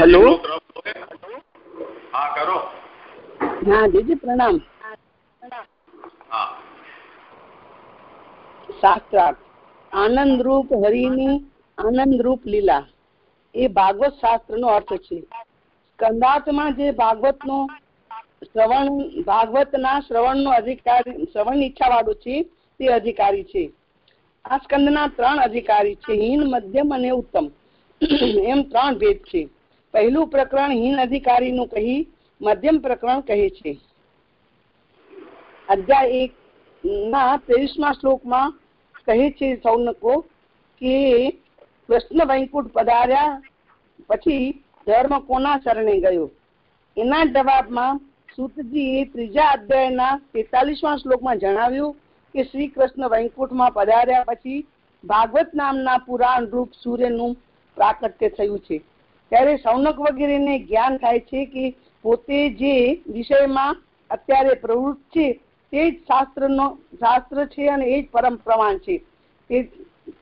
Hello? હા કરો. હા દીદી પ્રણામ. શાસ્ત્રાર્થ. આનંદ રૂપ હરિની આનંદ રૂપ લીલા. એ ભાગવત શાસ્ત્ર નો અર્થ છે. સ્કંદાર્થમાં જે ભાગવત નો શ્રવણ ભાગવત ના શ્રવણ નો અધિકારી શ્રવણ ઈચ્છા વાળો છે તે અધિકારી છે. આ સ્કંદ ના ત્રણ અધિકારી છે. હીન મધ્યમ અને ઉત્તમ. એમ ત્રણ ભેદ છે. પહેલું પ્રકરણ હિન અધિકારી નું કહી, મધ્યમ પ્રકરણ કહે છે. અધ્યાય એક ના ત્રેવીસમા શ્લોકમાં કહે છે સૌનકો કે કૃષ્ણ વૈકુંઠ પધાર્યા પછી ધર્મ કોના શરણે ગયો? એના જવાબમાં સુતજીએ ત્રીજા અધ્યાયના તેતાલીસમા શ્લોકમાં જણાવ્યું કે શ્રી કૃષ્ણ વૈકુંઠમાં પધાર્યા પછી ભાગવત નામના પુરાણ રૂપ સૂર્યનું પ્રાકટ્ય થયું છે. ત્યારે સૌનક વગેરેને જ્ઞાન થાય છે કે પોતે જે વિષયમાં અત્યારે પ્રવૃત્ત છે, તે જ શાસ્ત્રનો, શાસ્ત્ર છે અને એ જ પરમ પ્રમાણ છે.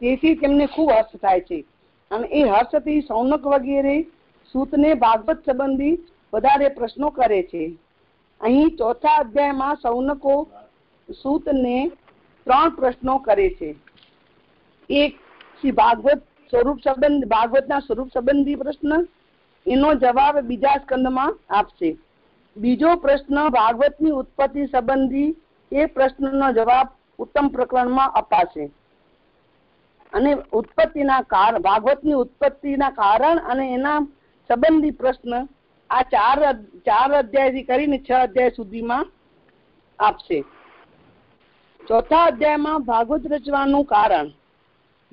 તેથી તેમને ખૂબ હર્ષ થાય છે. અને એ હર્ષથી સૌનક વગેરે સૂતને ભાગવત સંબંધી વધારે પ્રશ્નો કરે છે. અહીં ચોથા અધ્યાયમાં સૌનકો સૂતને ત્રણ પ્રશ્નો કરે છે. એક શ્રી ભાગવત સ્વરૂપ સંબંધ, ભાગવતના સ્વરૂપ સંબંધી પ્રશ્ન, એનો જવાબ બીજા સ્કંદમાં આપશે. બીજો પ્રશ્ન, ભાગવતની ઉત્પત્તિ સંબંધી એ પ્રશ્નનો જવાબ ઉત્તમ પ્રકરણમાં અપાશે. અને ઉત્પત્તિના કારણ, ભાગવતની ઉત્પત્તિના કારણ અને એના સંબંધી પ્રશ્ન આ ચાર ચાર અધ્યાયથી કરીને છ અધ્યાય સુધીમાં આપશે. ચોથા અધ્યાયમાં ભાગવત રચવાનું કારણ.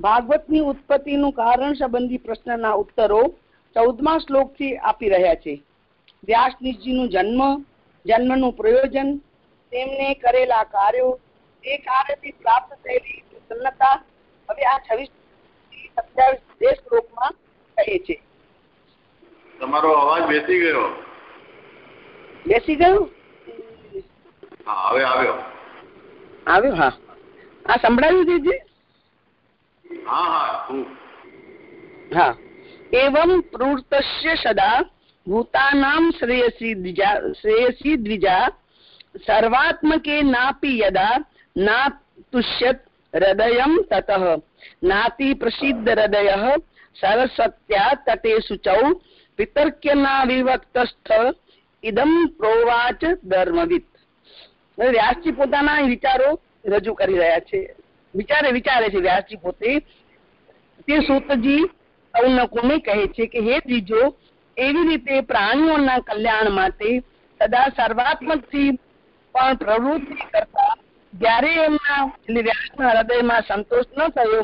ભાગવતની ઉત્પત્તિનું કારણ સંબંધી પ્રશ્નના ઉત્તરો ચૌદમા શ્લોકથી આપી રહ્યા છે. વ્યાસનિજીનું જન્મ જન્મનું પ્રયોજન તેમને કરેલા કાર્યો તે કાર્યથી પ્રાપ્ત થયેલી પ્રસન્નતા હવે આ છવ્વીસ સત્યાવીસ બે શ્લોકમાં કહે છે. તમારો અવાજ બેસી ગયો. બેસી ગયો? હા હવે આવ્યો. આવ્યો હા. આ સંભળાવ્યું દીદી એવं પ્રવૃત્તस्य સદા ભૂતાનામ શ્રેયસી દ્વિજા શ્રેયસી દ્વિજા, સર્વાત્મકે નાપી યદા ના તુષ્યત હૃદયમ તતઃ, નાતિ પ્રસિદ્ધ હૃદય સરસ્વત્યા તટે શુચૌ વિતર્ક્યના ઇદમ પ્રોવાચ ધર્મવિદ વ્યાસજી પોતાના વિચારો રજૂ કરી રહ્યા છે. વિચારે વિચારે છે વ્યાસજી પોતે. તે સૂતજી સૌનકોને કહે છે કે, હે ત્રીજો એવી રીતે પ્રાણીઓના કલ્યાણ માટે સદા સર્વાત્મકથી પણ પ્રવૃત્તિ કરતા જ્યારે એમના, એટલે વ્યાસના હૃદયમાં સંતોષ ન થયો,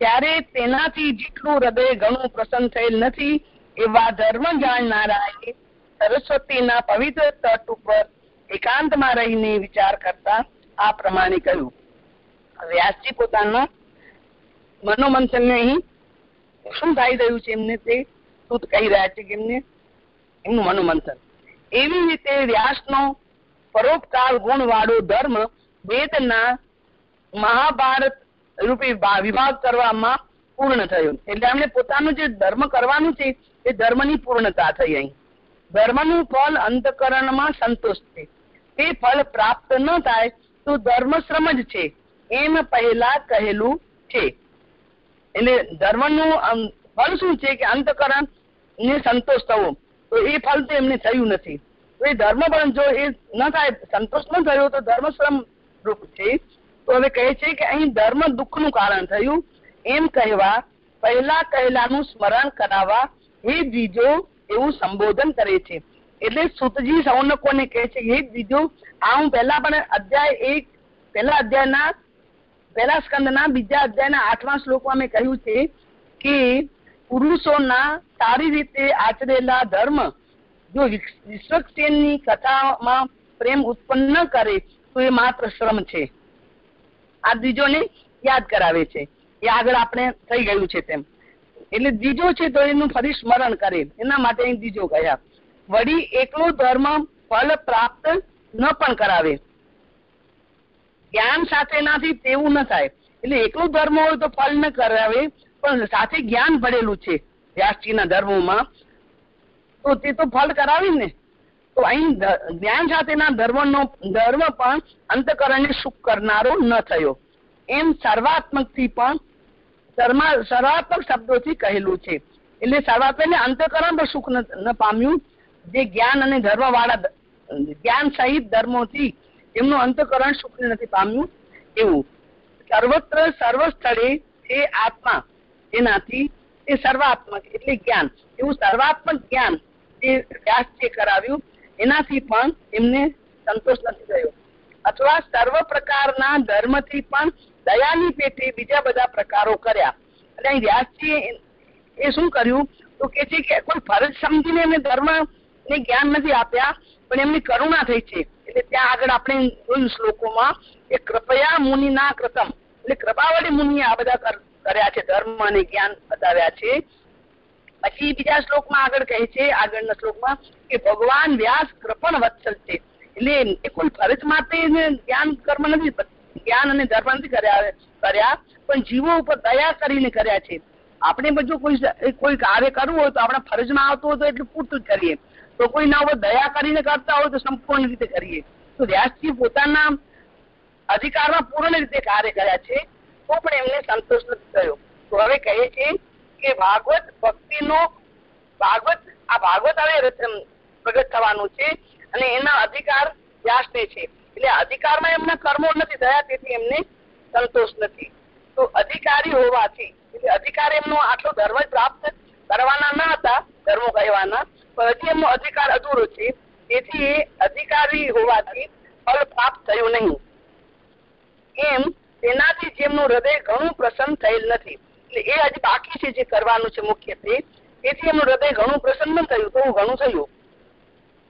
ત્યારે તેનાથી જેટલું હૃદય ઘણું પ્રસન્ન થયેલ નથી, એવા ધર્મ જાણનારાએ સરસ્વતીના પવિત્ર તટ ઉપર એકાંતમાં રહીને વિચાર કરતા આ પ્રમાણે કહ્યું. વ્યાસજી પોતાના મનોમંથન અહીં શું થઈ રહ્યું છે એમને તે શું કહી રહ્યા છે કે એમને એમનું મનોમંથન. એવી રીતે વ્યાસનો પરોપકાર ગુણ વાળો ધર્મ વેદના મહાભારત રૂપી વિભાગ કરવામાં પૂર્ણ થયો. એટલે એમને પોતાનું જે ધર્મ કરવાનું છે એ ધર્મની પૂર્ણતા થઈ અહીં. ધર્મનું ફળ અંતકરણમાં સંતોષ છે તે ફળ પ્રાપ્ત ન થાય તો ધર્મ શ્રમ જ છે. એમ પહેલા કહેલું છે. એટલે ધર્મનું ફળ શું છે કે અંતકરણ ને સંતોષ થવો? તો એ ફળ તો એમને થયું નથી. તો એ ધર્મ પણ જો એ ન થાય, સંતોષ ન થયો તો ધર્મ શ્રમ રૂપ છે. તો હવે કહે છે કે અહીં ધર્મ દુઃખનું કારણ થયું. એમ કહેવા, પહેલા કહેલાનું સ્મરણ કરાવવા હે બીજો એવું સંબોધન કરે છે. એટલે સુતજી સૌનકોને કહે છે હે બીજો આ હું પહેલા પણ અધ્યાય એક, પહેલા અધ્યાયના પહેલા સ્કંદના બીજા અધ્યાયના આઠમા શ્લોકમાં મેં કહ્યું છે કે પુરુષોના સારી રીતે આચરેલા ધર્મ જો વિશ્વક્ષેનની કથામાં પ્રેમ ઉત્પન્ન કરે, તો એ માત્ર શ્રમ છે. આ દ્વિજોને યાદ કરાવે છે. એ આગળ આપણે થઈ ગયું છે તેમ. એટલે દ્વિજો છે તો એનું ફરી સ્મરણ કરે. એના માટે દ્વિજો ગયા. વળી એકલો ધર્મ ફલ પ્રાપ્ત ન પણ કરાવે. જ્ઞાન સાથે નાથી, તેવું ન થાય. એટલે એકલું ધર્મ હોય તો ફળ ન કરાવે, પણ સાથે જ્ઞાન ભરેલું છે વ્યાસજીના ધર્મોમાં, તો તે તો ફળ કરાવી ને. તો અહીં જ્ઞાન સાથેના ધર્મનો, ધર્મ પણ અંતકરણને સુખ કરનારો ન થયો. એમ સર્વાત્મકથી પણ સર્વાત્મક શબ્દોથી કહેલું છે. એટલે સર્વાત્મક અંતકરણ પણ સુખ ન પામ્યું. જે જ્ઞાન અને ધર્મ વાળા જ્ઞાન સહિત ધર્મોથી એમનું અંતકરણ સુખ નથી પામ્યું એવું. સર્વત્ર સર્વ સ્થળે એ આત્મા એનાથી એ સર્વાત્મક એટલે જ્ઞાન. એવું સર્વાત્મક જ્ઞાન જે વ્યાસજીએ કરાવ્યું, એનાથી પણ એમને સંતોષ નથી થયો. અથવા સર્વ પ્રકારના ધર્મથી પણ દયાની પેટે બીજા બધા પ્રકારો કર્યા. અને અહીં વ્યાસજીએ એ શું કર્યું? તો કે છે કે કોઈ ફરજ સમજીને એમને ધર્મ ને જ્ઞાન નથી આપ્યા પણ એમની કરુણા થઈ છે. એટલે ત્યાં આગળ આપણે જોયું શ્લોકોમાં કે કૃપયા મુનિના કૃતમ. એટલે કૃપાવાળી મુનિએ આ બધા કર્યા છે, ધર્મ અને જ્ઞાન બતાવ્યા છે. પછી બીજા શ્લોકમાં આગળ કહે છે, આગળના શ્લોકમાં કે ભગવાન વ્યાસ કૃપણ વત્સલ છે. એટલે એ કોઈ ફરજ માટે જ્ઞાન, કર્મ નથી જ્ઞાન અને ધર્મ નથી કર્યા કર્યા, પણ જીવો ઉપર દયા કરીને કર્યા છે. આપણે બધું કોઈ કોઈ કાર્ય કરવું હોય તો આપણા ફરજમાં આવતું હોય તો એટલું પૂરતું જ કરીએ. તો કોઈ ના ઉપર દયા કરીને કરતા હોય તો સંપૂર્ણ રીતે કરીએ. તો વ્યાસજી પોતાના અધિકારમાં પૂર્ણ રીતે કાર્ય કર્યા છે, તો પણ એમને સંતોષ નથી થયો. તો હવે કહે છે કે ભાગવત ભક્તિનો, ભાગવત, આ ભાગવત હવે પ્રગટ થવાનું છે અને એના અધિકાર વ્યાસને છે. એટલે અધિકારમાં એમના કર્મો નથી થયા, તેથી એમને સંતોષ નથી. તો અધિકારી હોવાથી, એટલે અધિકાર એમનો આટલો ધર્મ પ્રાપ્ત કરવાના ન હતા, ધર્મો કહેવાના હજી અધિકાર અધૂરો છે. તેથી એ અધિકારી હોવાથી ફળ પ્રાપ્ત થયું નહીં. એમ તેનાથી જેમનું હૃદય ઘણું પ્રસન્ન થયેલ નથી. એટલે એ હજી બાકી છે જે કરવાનું છે મુખ્યત્વે. તેથી એમનું હૃદય ઘણું પ્રસન્ન થયું તો ઘણું થયું.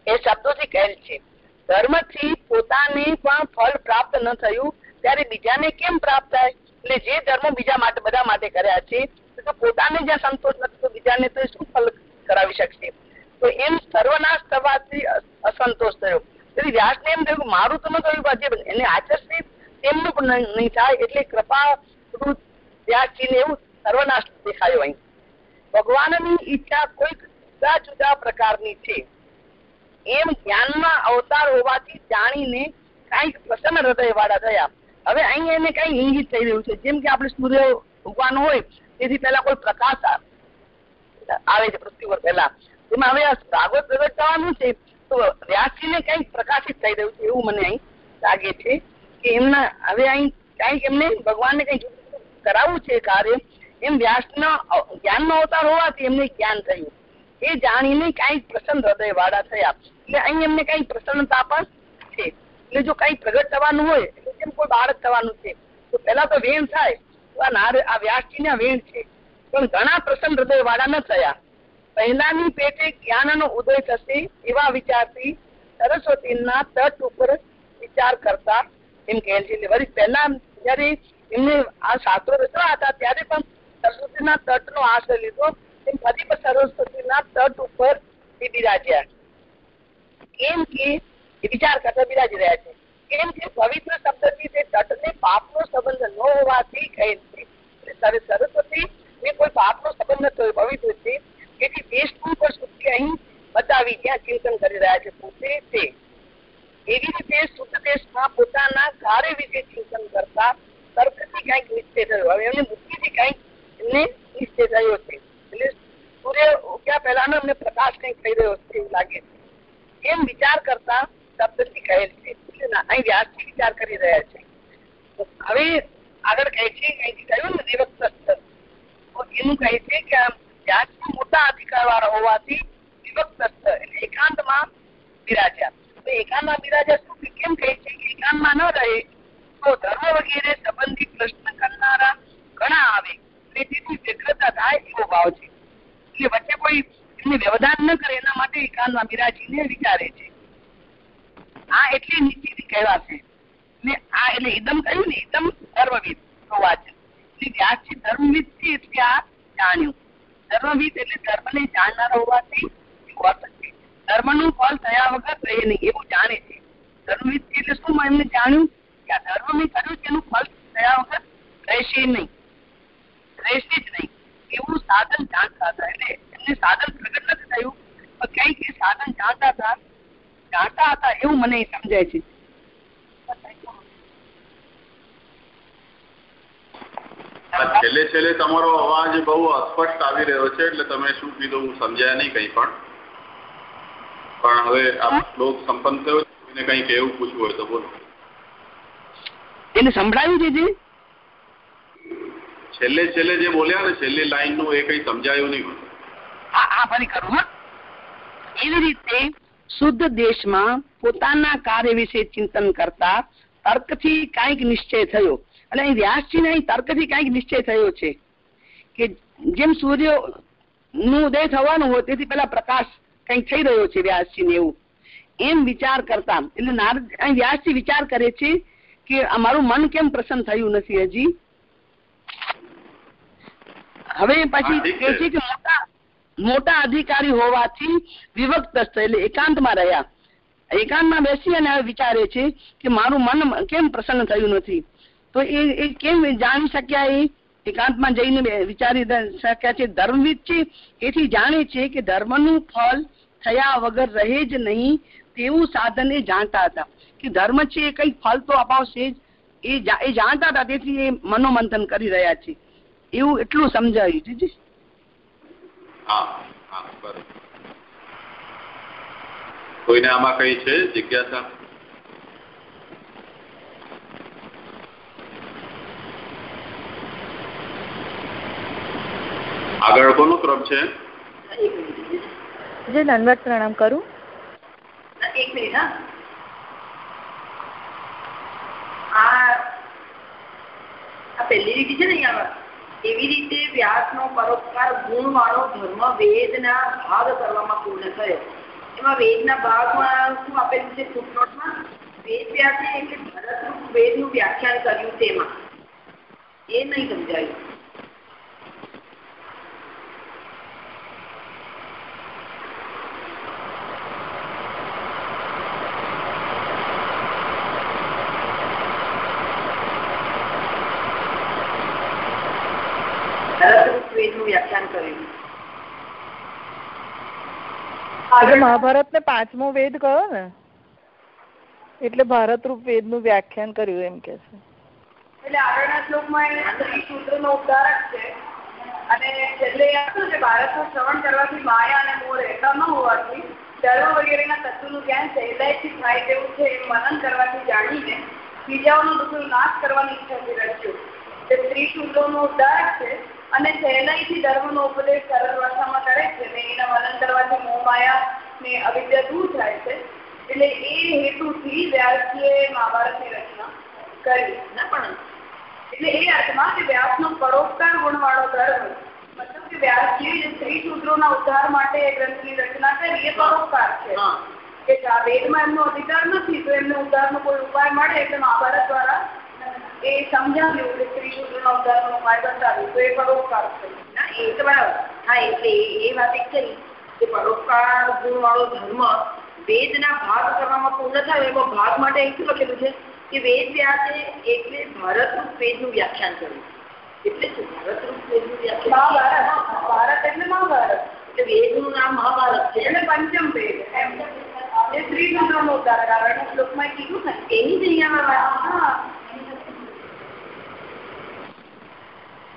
એ શબ્દોથી કહેલ છે. ધર્મથી પોતાને પણ ફળ પ્રાપ્ત ન થયું, ત્યારે બીજાને કેમ પ્રાપ્ત થાય? એટલે જે ધર્મ બીજા માટે, બધા માટે કર્યા છે, તો પોતાને જ્યાં સંતોષ નથી, તો બીજાને તો શું ફળ કરાવી શકશે? તો એમ સર્વનાશ થવાથી અસંતોષ થયો. તેથી વ્યાસને એમ થયું મારું તો ન થયું પણ એને આચરશે તેમનું પણ નહીં- થાય એટલે કૃપા વ્યાસજીને એવું સર્વનાશ દેખાયો અહીં. ભગવાનની ઈચ્છા કોઈક જુદા જુદા પ્રકારની છે. એમ જ્ઞાનમાં અવતાર હોવાથી જાણીને કંઈક પ્રસન્ન હૃદય વાળા થયા. હવે અહીં એને કઈ ઇંગિત થઈ રહ્યું છે. જેમ કે આપણે સૂર્ય ભગવાન હોય, તેથી પહેલા કોઈ પ્રકાશ આવે છે, પૃથ્વી પર પહેલા. એમાં હવે આ ભાગવત પ્રગટ થવાનું છે, તો વ્યાસજીને કંઈક પ્રકાશિત થઈ રહ્યું છે એવું મને અહીં લાગે છે કે એમના હવે અહીં કંઈક એમને ભગવાનને કંઈક કરાવવું છે કાર્ય, એમ વ્યાસના જ્ઞાનનો અવતાર હોવાથી એમને જ્ઞાન થયું. એ જાણીને કંઈક પ્રસન્ન હૃદય વાળા થયા. એટલે અહીં એમને કઈ પ્રસન્નતા પણ છે. એટલે જો કઈ પ્રગટ થવાનું હોય, એટલે જેમ કોઈ બાળક થવાનું છે, તો પહેલા તો વેણ થાય. નાર, આ વ્યાસજીના વેણ છે. પણ ઘણા પ્રસન્ન હૃદય વાળા ન થયા. પહેલાની પેટે જ્ઞાનનો ઉદય થશે એવા વિચારથી સરસ્વતીના તટ ઉપર વિચાર કરતા એમ કહેલ છે. એટલે વળી પહેલા જયારે એમને આ શાસ્ત્રો રચવા હતા, ત્યારે પણ સરસ્વતીના તટનો આશ્રય લીધો. એમ ફરી પણ સરસ્વતીના તટ ઉપર એ બિરાજ્યા કેમ કે એ વિચાર કરતા બિરાજી રહ્યા છે. કેમ કે પવિત્ર શબ્દથી તે તટને પાપનો સંબંધ ન હોવાથી કહેલ છે. સરસ્વતી ને કોઈ પાપનો સંબંધ નથી પવિત્ર છે તેથી દેશનું પર શુદ્ધિ અહીં બતાવી ત્યાં ચિંતન કરી રહ્યા છે. પોતે તે એવી રીતે શુદ્ધ દેશમાં પોતાના કાર્ય વિશે ચિંતન કરતા તર્કથી કંઈક નિશ્ચય થયો. હવે એમને બુદ્ધિથી કંઈક એમને નિશ્ચય થયો છે. એટલે સૂર્ય ઉગ્યા પહેલાનો એમને પ્રકાશ કંઈક થઈ રહ્યો છે એવું લાગે છે. એમ વિચાર કરતા શબ્દથી કહેલ છે. એટલે અહીં વ્યાસથી વિચાર કરી રહ્યા છે. હવે આગળ કહે છે અહીંથી કહ્યું ને દેવત એનું કહે છે કે આ વ્યાસજી મોટા અધિકાર વાળા હોવાથી વિભક્ત એટલે એકાંતમાં બિરાજ્યા. તો એકાંતમાં બિરાજ્યા શું કેમ કહે છે? કે એકાંતમાં ન રહે તો ધર્મ વગેરે સંબંધિત પ્રશ્ન કરનારા ઘણા આવે તેથી વ્યગ્રતા થાય એવો ભાવ છે. એટલે વચ્ચે કોઈ એમને વ્યવધાન ન કરે એના માટે એકાંતમાં બિરાજીને વિચારે છે. આ એટલી નીચેથી કહેવાશે ને આ એટલે ઇદમ કહ્યું ને એકદમ ધર્મવિદ હોવા છે એટલે વ્યાસજી ધર્મવિદ છે એટલે આ જાણ્યું. ધર્મવિદ એટલે ધર્મને જાણનારા હોવાથી ધર્મનું ફળ થયા વગર રહે નહીં, એવું જાણે છે. ધર્મવિદ એટલે શું? એમને જાણ્યું કે આ ધર્મ મેં કર્યું તેનું ફળ થયા વગર રહેશે નહીં. રહેશે જ નહીં. એવું સાધન જાણતા હતા. એટલે એમને સાધન પ્રગટ નથી થયું. કઈ કઈ સાધન જાણતા હતા. જાણતા હતા, એવું મને સમજાય છે આ છેલ્લે છેલ્લે તમારો અવાજ બહુ અસ્પષ્ટ આવી રહ્યો છે એટલે તમે શું કીધું હું સમજ્યા નહીં કંઈ પણ. પણ હવે આ શ્લોક સંપન્ન થયો છે કંઈ કહેવું પૂછવું હોય તો બોલો. એને સંભળાયું છે જે? છેલ્લે છેલ્લે જે બોલ્યા ને છેલ્લી લાઈનનું એ કઈ સમજાયું નહીં મને. આ ફરી કરું એવી રીતે શુદ્ધ દેશમાં પોતાના કાર્ય વિશે ચિંતન કરતા તર્કથી કાંઈક નિશ્ચય થયો. અને અહીં વ્યાસજીને અહીં તર્કથી કાંઈક નિશ્ચય થયો છે કે જેમ સૂર્યનું ઉદય થવાનું હોય તેથી પેલા પ્રકાશ કંઈક થઈ રહ્યો છે વ્યાસજીને એવું. એમ વિચાર કરતા એટલે નારદ અહીં વ્યાસજી વિચાર કરે છે કે અમારું મન કેમ પ્રસન્ન થયું નથી હજી? હવે પછી કે છે. કે મોટા મોટા અધિકારી હોવાથી વિભક્ત એટલે એકાંતમાં રહ્યા. એકાંતમાં બેસી અને હવે વિચારે છે કે મારું મન કેમ પ્રસન્ન થયું નથી? તો એ એ કેમ જાણી શક્યા એ? એકાંતમાં જઈને વિચારી શક્યા છે, ધર્મવિદ છે. એથી જાણે છે કે ધર્મનું ફળ થયા વગર રહે જ નહીં તેવું સાધન એ જાણતા હતા. કે ધર્મ છે એ કઈ ફળ તો અપાવશે જ. એ જાણતા હતા, તેથી એ મનોમંથન કરી રહ્યા છે. એવું એટલું સમજાયું હા હા કોઈને આમાં કઈ છે? જિજ્ઞાસા? આગળ કોનો ક્રમ છે? જે નનવત પ્રણામ કરું. એક મિનિટ હા. આ આ પહેલી લીટી છે ને અહીંયા એવી રીતે વ્યાસનો પરોપકાર ગુણ વાળો ધર્મ વેદના ભાગ કરવામાં પૂર્ણ થયો. એમાં વેદના ભાગમાં શું આપેલું છે ફૂટનોટમાં? વેદ વ્યાસે એટલે ભરતરૂપ વેદનું વ્યાખ્યાન કર્યું તેમાં. એ નહીં સમજાયું. વ્યાખ્યાન એટલે મહાભારત ને પાંચમો વેદ કયો ને? એટલે ભારતરૂપ વેદનું વ્યાખ્યાન કર્યું એમ કે છે. એટલે આગળના શ્લોકમાં સ્ત્રી સૂત્રનો ઉદાહરણ છે. અને છેલ્લે આપ્યું છે ભારતનું શ્રવણ કરવાથી માયા અને મોર એકમ ન હોવાથી ધર્મ વગેરેના તત્વનું જ્ઞાન સહેલાઈથી થાય તેવું છે એમ મનન કરવાથી જાણીને બીજાઓનો દુઃખનો નાશ કરવાની ઈચ્છાથી રચ્યું. તે સ્ત્રી સૂત્રોનો ઉદાહરણ છે. અને સહેલાઈથી ધર્મનો ઉપદેશ સરળ ભાષામાં કરે છે. ને એના મનન કરવાથી મોહ માયા ને અવિદ્યા દૂર થાય છે. એટલે એ હેતુથી વ્યાસજીએ મહાભારતની રચના કરી. ના પણ એટલે એ અર્થમાં કે વ્યાસનો પરોપકાર ગુણવાળો ધર્મ મતલબ કે વ્યાસજીએ જે સ્ત્રી સૂત્રોના ઉદ્ધાર માટે એ ગ્રંથની રચના કરી એ પરોપકાર છે. કે આ વેદમાં એમનો અધિકાર નથી તો એમને ઉદ્ધારનો કોઈ ઉપાય મળે એટલે મહાભારત દ્વારા એ સમજાવ્યું કે સ્ત્રી સૂત્રોના ઉદ્ધારનો માર્ગ બતાવ્યું તો એ પરોપકાર છે. ના એ તો બરાબર. હા એટલે એ વાત એક કરી કે પરોપકાર ગુણવાળો ધર્મ વેદના ભાગ કરવામાં પૂર્ણ થયો એમાં ભાગ માટે એક લખેલું છે? કે વેદ વ્યાસે એટલે ભારતરૂપ વેદનું વ્યાખ્યાન કર્યું. એટલે શું? ભારતરૂપ વેદનું વ્યાખ્યાન? મહાભારત. ભારત એટલે મહાભારત. એટલે વેદનું નામ મહાભારત છે. એટલે પંચમ વેદ. એમ. એ શ્રી સૂત્રનો ઉદ્ધાર. આગળના શ્લોકમાં કીધું ને એની જ અહીંયા વાત હા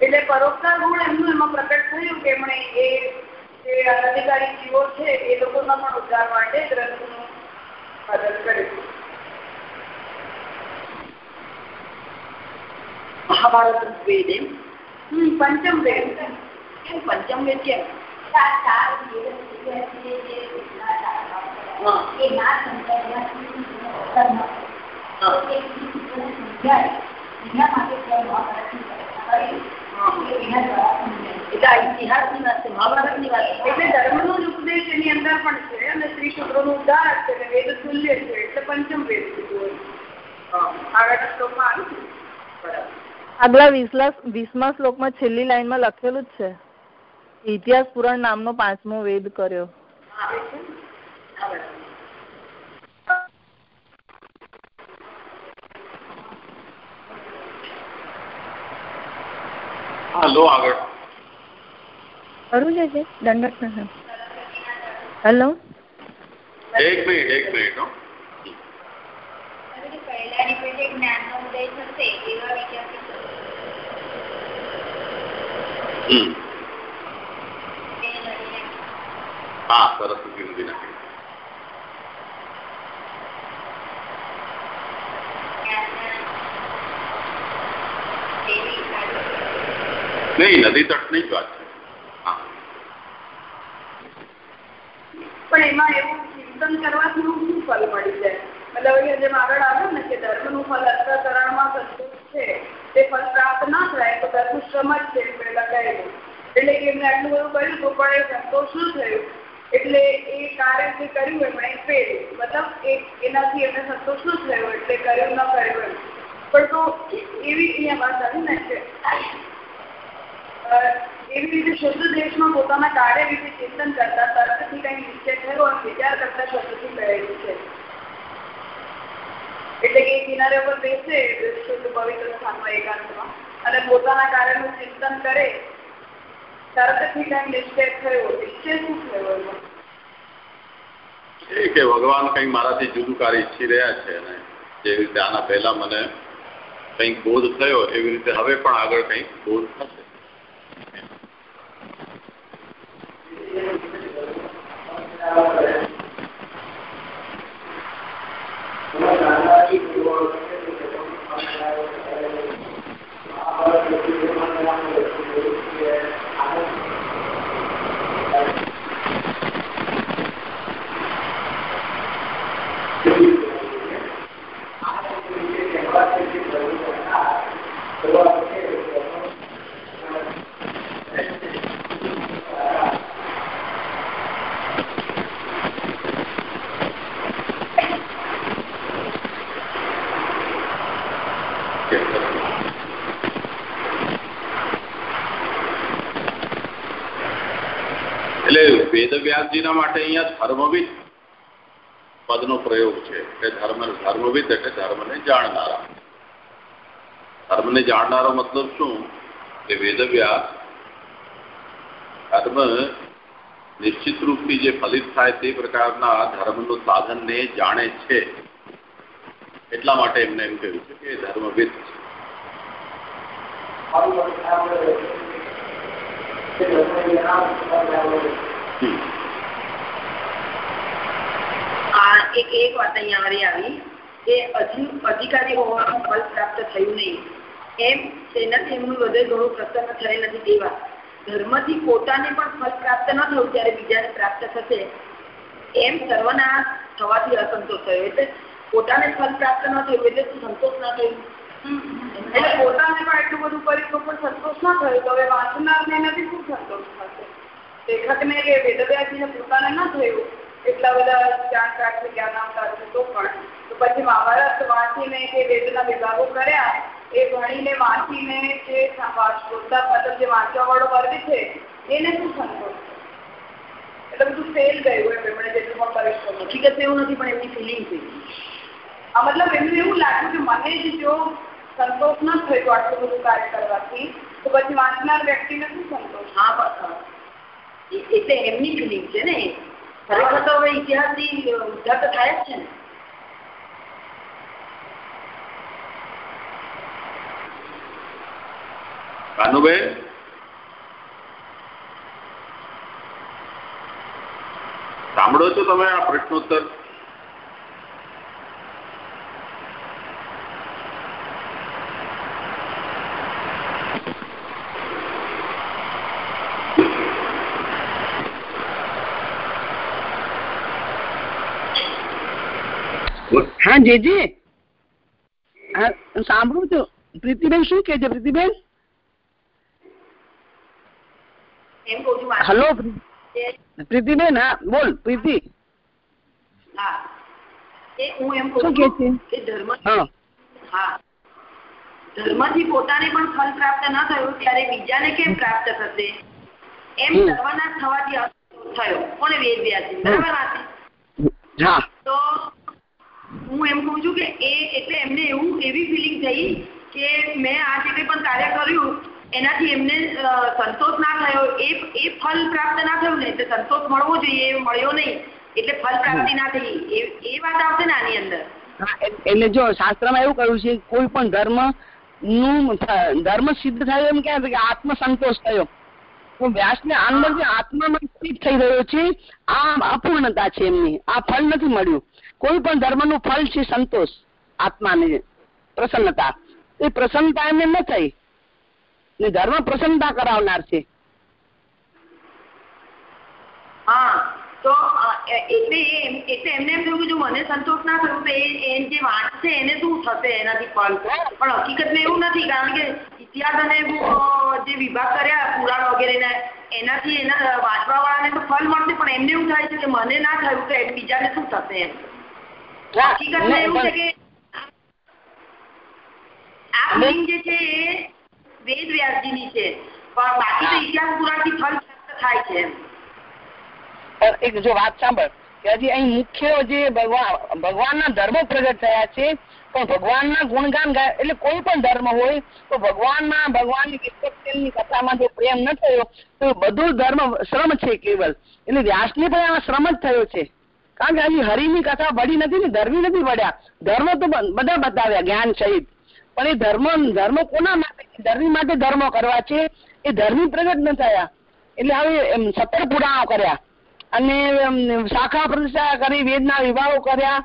એટલે પરોપકાર ગુણ એમનું એમાં પ્રકટ થયું કે એમણે એ જે અધિકારી જીવો છે, એ લોકોના પણ ઉદ્ધાર માટે ગ્રંથનું મદદ કર્યું. મહાભારત વેદ એમ? હમ પંચમ વેદ કેમ? પંચમ વેદ કેમ એટલે આ ઇતિહાસની વાત છે મહાભારતની વાત છે. એટલે ધર્મનો જ ઉપદેશ એની અંદર પણ છે અને સ્ત્રી શુક્રનું ઉદાહરણ છે અને વેદ તુલ્ય છે એટલે પંચમ વેદ કીધું આગળના શ્લોકમાં આવ્યું બરાબર. આગલા વીસલા વીસમા શ્લોકમાં છેલ્લી લાઈનમાં લખેલું જ છે. ઇતિહાસ પુરાણ નામનો પાંચમો વેદ કર્યો. હા બરાબર. હા લો આગળ. ખરું છે દંડક હેલો? એક મિનિટ એક મિનિટ હો. પહેલાની પેઢી જ્ઞાનનો ઉદય થશે એવા વિચારથી હમ એને લડીને હા સરસ્વતી નદી નાખી જ્ઞાનના એવી સારી નહીં, નદી તટની જ વાત એવું છે કર્યું તો પણ એ સંતોષ ન થયો. એટલે એ કાર્ય જે કર્યું એમણે મતલબ એ એનાથી એમને સંતોષ ન થયો, એટલે કર્યું ન કર્યું પણ તો એવી અહીંયા વાત આવી ને કે એવી રીતે શુદ્ધ દેશમાં પોતાના કાર્ય વિશે ચિંતન કરતા તર્કથી કંઈ નિશ્ચય થયો અને વિચાર કરતા શબ્દથી કહેલું છે. એટલે કે કિનારે ઉપર બેસે, શુદ્ધ પવિત્ર સ્થાનમાં એકાંતમાં અને પોતાના કાર્યનું ચિંતન કરે. તર્કથી કંઈ નિશ્ચય થયો નિશ્ચય શું થયો એ કે ભગવાન કંઈક મારાથી જુદું કાર્ય ઈચ્છી રહ્યા છે અને જે રીતે આના પહેલા મને કંઈક બોધ થયો, એવી રીતે હવે પણ આગળ કંઈક બોધ થશે. વેદવ્યાસજીના માટે અહીંયા ધર્મવિદ પદનો પ્રયોગ છે એટલે ધર્મ ધર્મવિદ એટલે ધર્મને જાણનારા. ધર્મને જાણનારો મતલબ શું? કે વેદવ્યાસ ધર્મ નિશ્ચિત રૂપથી જે ફલિત થાય તે પ્રકારના ધર્મનું સાધનને જાણે છે. એટલા માટે એમને એમ કહ્યું છે કે ધર્મવિદ છે. એક એક વાત અહીંયા મારી આવી કે હજી અધિકારી હોવાનું ફલ પ્રાપ્ત થયું નહીં. એમ તેનાથી એમનું હૃદય ઘણું પ્રસન્ન થયેલ નથી તેવા. ધર્મથી પોતાને પણ ફલ પ્રાપ્ત ન થયું ત્યારે બીજાને પ્રાપ્ત થશે. એમ સર્વના થવાથી અસંતોષ થયો. એટલે પોતાને ફલ પ્રાપ્ત ન થયું એટલે સંતોષ ના થયું? એટલે પોતાને પણ એટલું બધું કર્યું તો પણ સંતોષ ના થયો. તો હવે વાંચનારને નથી શું સંતોષ થશે? લેખકને કે વેદવ્યાસજીને પોતાને ન થયું એટલા બધા જાણકાર છે જ્ઞાનાવતાર છે તો પણ. તો પછી મહાભારત વાંચીને કે વેદના વિભાગો કર્યા એ ભણીને વાંચીને જે શ્રોતા મતલબ જે વાંચવાવાળો વર્ગ છે એને શું સંતોષ એટલે બધું ફેલ ગયું એમ એમણે જેટલું પરિશ્રમ. હકીકત એવું નથી પણ એમની ફિલિંગ થઈ આ મતલબ એમને એવું લાગ્યું કે મને જ જો સંતોષ ન થયો આટલું બધું કાર્ય કરવાથી તો પછી વાંચનાર વ્યક્તિને શું સંતોષ? હા એટલે એમની ફિલિંગ છે ને ખરેખર તો હવે ઇતિહાસથી ઉદ્ધાર તો થાય છે ને. સાંભળો છો તમે આ પ્રશ્નોત્તર? હા જેજી હા સાંભળું છું. પ્રીતિબેન શું કે છે પ્રીતિબેન? હલો પ્રીતિબેન હા બોલ પ્રીતિ. શું કે છે હા. ધર્મથી પોતાને પણ ફલ પ્રાપ્ત ન થયું ત્યારે બીજાને કેમ પ્રાપ્ત થશે? એમ. સર્વનાશ થવાથી થયો. કોને વેદ વ્યાસજી બરાબર વાત હા. તો હું એમ કહું છું કે એ એટલે એમને એવું એવી ફિલિંગ થઈ કે મેં આ જે પણ કાર્ય કર્યું એનાથી એમને સંતોષ ના થયો. એ એ ફલ પ્રાપ્ત ના થયું ને એટલે સંતોષ મળવો જોઈએ એ મળ્યો નહીં. એટલે ફલ પ્રાપ્તિ ના થઈ. એ વાત આવશે ને આની અંદર. હા, એટલે જો શાસ્ત્રમાં એવું કહ્યું છે કોઈ પણ ધર્મનું ધર્મ સિદ્ધ થયો એમ ક્યાં કે આત્મસંતોષ થયો? તો વ્યાસને અંદર જે આત્મામાં સ્થિત થઈ રહ્યો છે. આ અપૂર્ણતા છે એમની. આ ફળ નથી મળ્યું. કોઈ પણ ધર્મનું ફળ છે સંતોષ, આત્માની પ્રસન્નતા. એ પ્રસન્નતા એમને ન થઈ. ને ધર્મ પ્રસન્નતા કરાવનાર છે. હા, તો એટલે એટલે એમને એમ થયું કે જો મને સંતોષ ના થયું, તો એ જે વાંચશે એને શું થશે એનાથી ફળ? પણ હકીકતમાં એવું નથી, કારણ કે ઇતિહાસ અને જે વિભાગ કર્યા, પુરાણ વગેરેના, એનાથી એના વાંચવા વાળાને તો ફળ મળશે, પણ એમને એવું થાય છે કે મને ના થયું, તો બીજાને શું થશે એમ? હકીકતમાં એવું છે કે આ ફિલિંગ જે છે એ વેદ વ્યાસજીની છે. પણ બાકી તો ઇતિહાસ પુરાણથી ફળ પ્રાપ્ત થાય છે એક જો વાત સાંભળ કે હજી અહીં મુખ્ય જે ભગવાન ભગવાનના ધર્મો પ્રગટ થયા છે પણ ભગવાનના ગુણગાન ગાય એટલે કોઈ પણ ધર્મ હોય તો ભગવાનના ભગવાનની ની કથામાં જો પ્રેમ ન થયો તો બધું ધર્મ શ્રમ છે કેવલ. એટલે વ્યાસને પણ આ શ્રમ જ થયો છે. કારણ કે હજી હરિની કથા ભળી નથી ને, ધર્મી નથી ભળ્યા ધર્મ તો બધા બતાવ્યા, જ્ઞાન સહિત. પણ એ ધર્મ ધર્મ કોના માટે? ધર્મી માટે ધર્મ કરવા છે? એ ધર્મી પ્રગટ ન થયા. એટલે હવે સત્તર પુરાણો કર્યા. અને શાખા પ્રતિષ્ઠા કરી, વેદના વિવાહો કર્યા.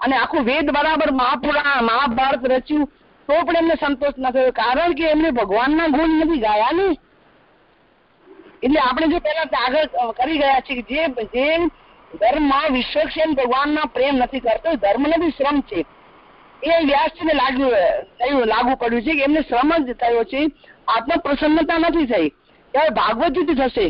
અને આખું વેદ બરાબર મહાપુરાણ, મહાભારત રચ્યું. તો પણ એમને સંતોષ ન થયો. કારણ કે એમને ભગવાનના ગુણ નથી ગાયા ને. એટલે આપણે જો પહેલા આગળ કરી ગયા છીએ જે જે ધર્મમાં વિશ્વક્ષેન ભગવાનના પ્રેમ નથી કરતો ધર્મ નથી શ્રમ છે. એ વ્યાસજીને લાગ્યું થયું લાગુ પડ્યું છે કે એમને શ્રમ જ થયો છે. આત્મ પ્રસન્નતા નથી થઈ. ત્યારે ભાગવતજીથી થશે.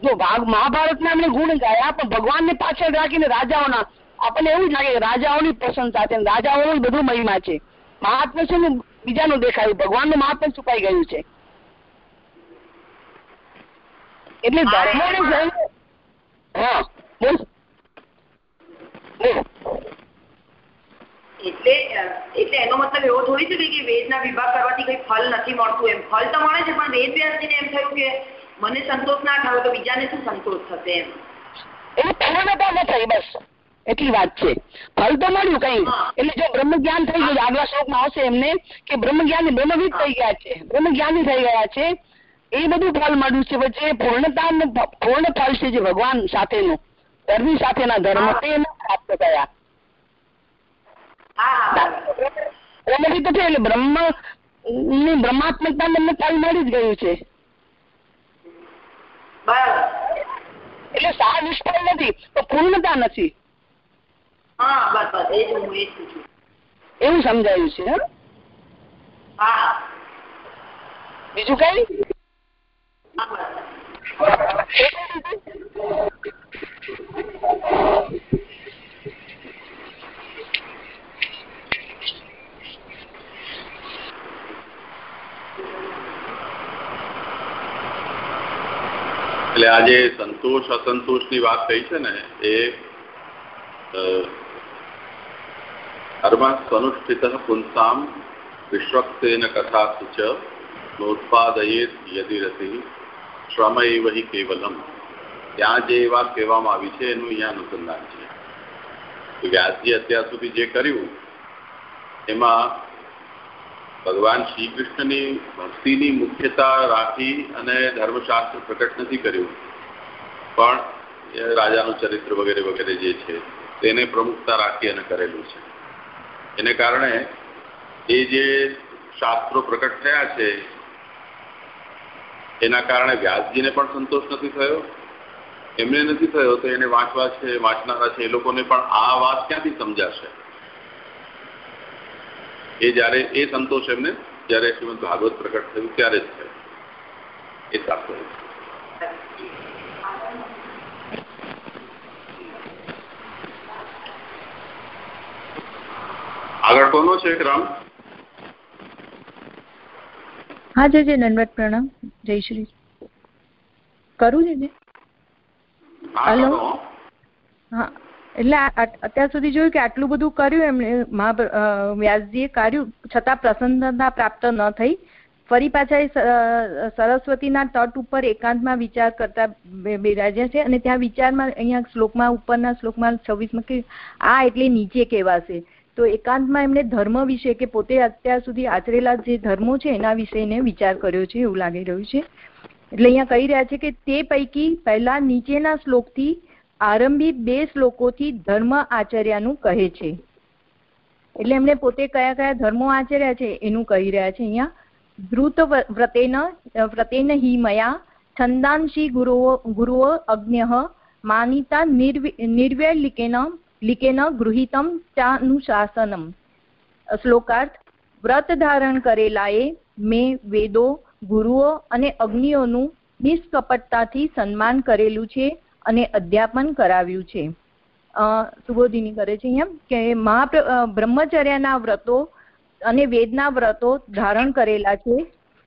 જો ભાગ મહાભારતના એમને ગુણ ગાયા પણ ભગવાનને પાછળ રાખીને રાજાઓના આપણને એવું જ લાગે કે રાજાઓની પ્રશંસા છે રાજાઓનું બધું મહિમા છે. મહાત્મા છે બીજાનું દેખાયું ભગવાનનું મહાત્મા છુપાઈ ગયું છે. એટલે જઈને હા. એટલે એટલે એનો મતલબ એવો થોડી છે કે વેદના વિભાગ કરવાથી કઈ ફળ નથી મળતું એમ. ફળ તો મળે છે પણ વેદ વ્યાસજીને એમ થયું કે મને સંતોષ ના થયો તો બીજાને શું સંતોષ થશે એમ? એટલે પૂર્ણતા ન થઈ બસ. એટલી વાત છે. ફળ તો મળ્યું કઈ. એટલે જો બ્રહ્મ જ્ઞાન થઈ ગયું આગલા શ્લોકમાં આવશે એમને કે બ્રહ્મ જ્ઞાની બ્રહ્મવિદ થઈ ગયા છે. બ્રહ્મ જ્ઞાની થઈ ગયા છે. એ બધું ફળ મળ્યું છે પૂર્ણતા પૂર્ણ ફળ છે જે ભગવાન સાથેનું. ધર્મી સાથેના ધર્મ તે ન પ્રાપ્ત થયા હા હા. તો છે એટલે બ્રહ્મની બ્રહ્માત્મકતા એમને ફળ મળી જ ગયું છે. એટલે સા નિષ્ફળ નથી તો પૂર્ણતા નથી. એવું સમજાયું છે બીજું કઈ? એટલે આ જે સંતોષ, અસંતોષની વાત થઈ છે ને, એ કર્મ સ્વનુષ્ઠિત પુંસામ વિશ્વક્સેન કથાસુ ચ નોત્પાદયેત યદિરતિ શ્રમૈવ હિ કેવલમ ત્યાં જે વાત કહેવામાં આવી છે, એનું અહીંયા અનુસંધાન છે. વ્યાસજી અત્યાર સુધી જે કર્યું, એમાં ભગવાન શ્રી કૃષ્ણની ભક્તિની મુખ્યતા રાખી અને ધર્મશાસ્ત્ર પ્રકટ નથી કર્યું. પણ એ રાજાનું ચરિત્ર વગેરે વગેરે જે છે, તેને પ્રમુખતા રાખી અને કરેલું છે. એને કારણે એ જે શાસ્ત્રો પ્રકટ થયા છે, એના કારણે વ્યાસજીને પણ સંતોષ નથી થયો. એમને નથી થયો તો એને વાંચવા છે, વાંચનારા છે, એ લોકોને પણ આ વાત ક્યાંથી સમજાશે? એ જ્યારે, એ સંતોષ એમને જ્યારે શ્રીમદ ભાગવત પ્રગટ થયું ત્યારે જ થયું. એ તાત્પર્ય આગળ કોનો છે ક્રમ હા, જય જય દંડવત પ્રણામ. જય શ્રી કરું છે હલો. હા એટલે અત્યાર સુધી જોયું કે આટલું બધું કર્યું એમણે વ્યાસજીએ કર્યું છતાં પ્રસન્નતા પ્રાપ્ત ન થઈ. ફરી પાછા એ સરસ્વતીના તટ ઉપર એકાંતમાં વિચાર કરતા બિરાજ્યા છે અને ત્યાં વિચારમાં અહીંયા શ્લોકમાં ઉપરના શ્લોકમાં છવ્વીસમાં કે આ એટલે નીચે કહેવાશે. તો એકાંતમાં એમણે ધર્મ વિશે કે પોતે અત્યાર સુધી આચરેલા જે ધર્મો છે એના વિશે વિચાર કર્યો છે એવું લાગી રહ્યું છે. એટલે અહીંયા કહી રહ્યા છે કે તે પૈકી પહેલા નીચેના શ્લોકથી આરંભી બે શ્લોકોથી ધર્મ આચર્યાનું કહે છે. એટલે એમણે પોતે કયા કયા ધર્મો આચર્યા છે એનું કહી રહ્યા છે અહીંયા. ધ્રુત વ્રતેન વ્રતેન હિ મયા છંદાંશી ગુરુઓ ગુરુઓ અજ્ઞ માનિતા નિર્વ્ય લિકેન લિકેન ગૃહિતમ ચાનુશાસનમ. શ્લોકાર્થ, વ્રત ધારણ કરેલાએ મેં વેદો ગુરુઓ અને અગ્નિઓનું નિષ્કપટતાથી સન્માન કરેલું છે અને અધ્યાપન કરાવ્યું છે. સુબોધિની કરે છે એમ કે મહા બ્રહ્મચર્યના વ્રતો અને વેદના વ્રતો ધારણ કરેલા છે,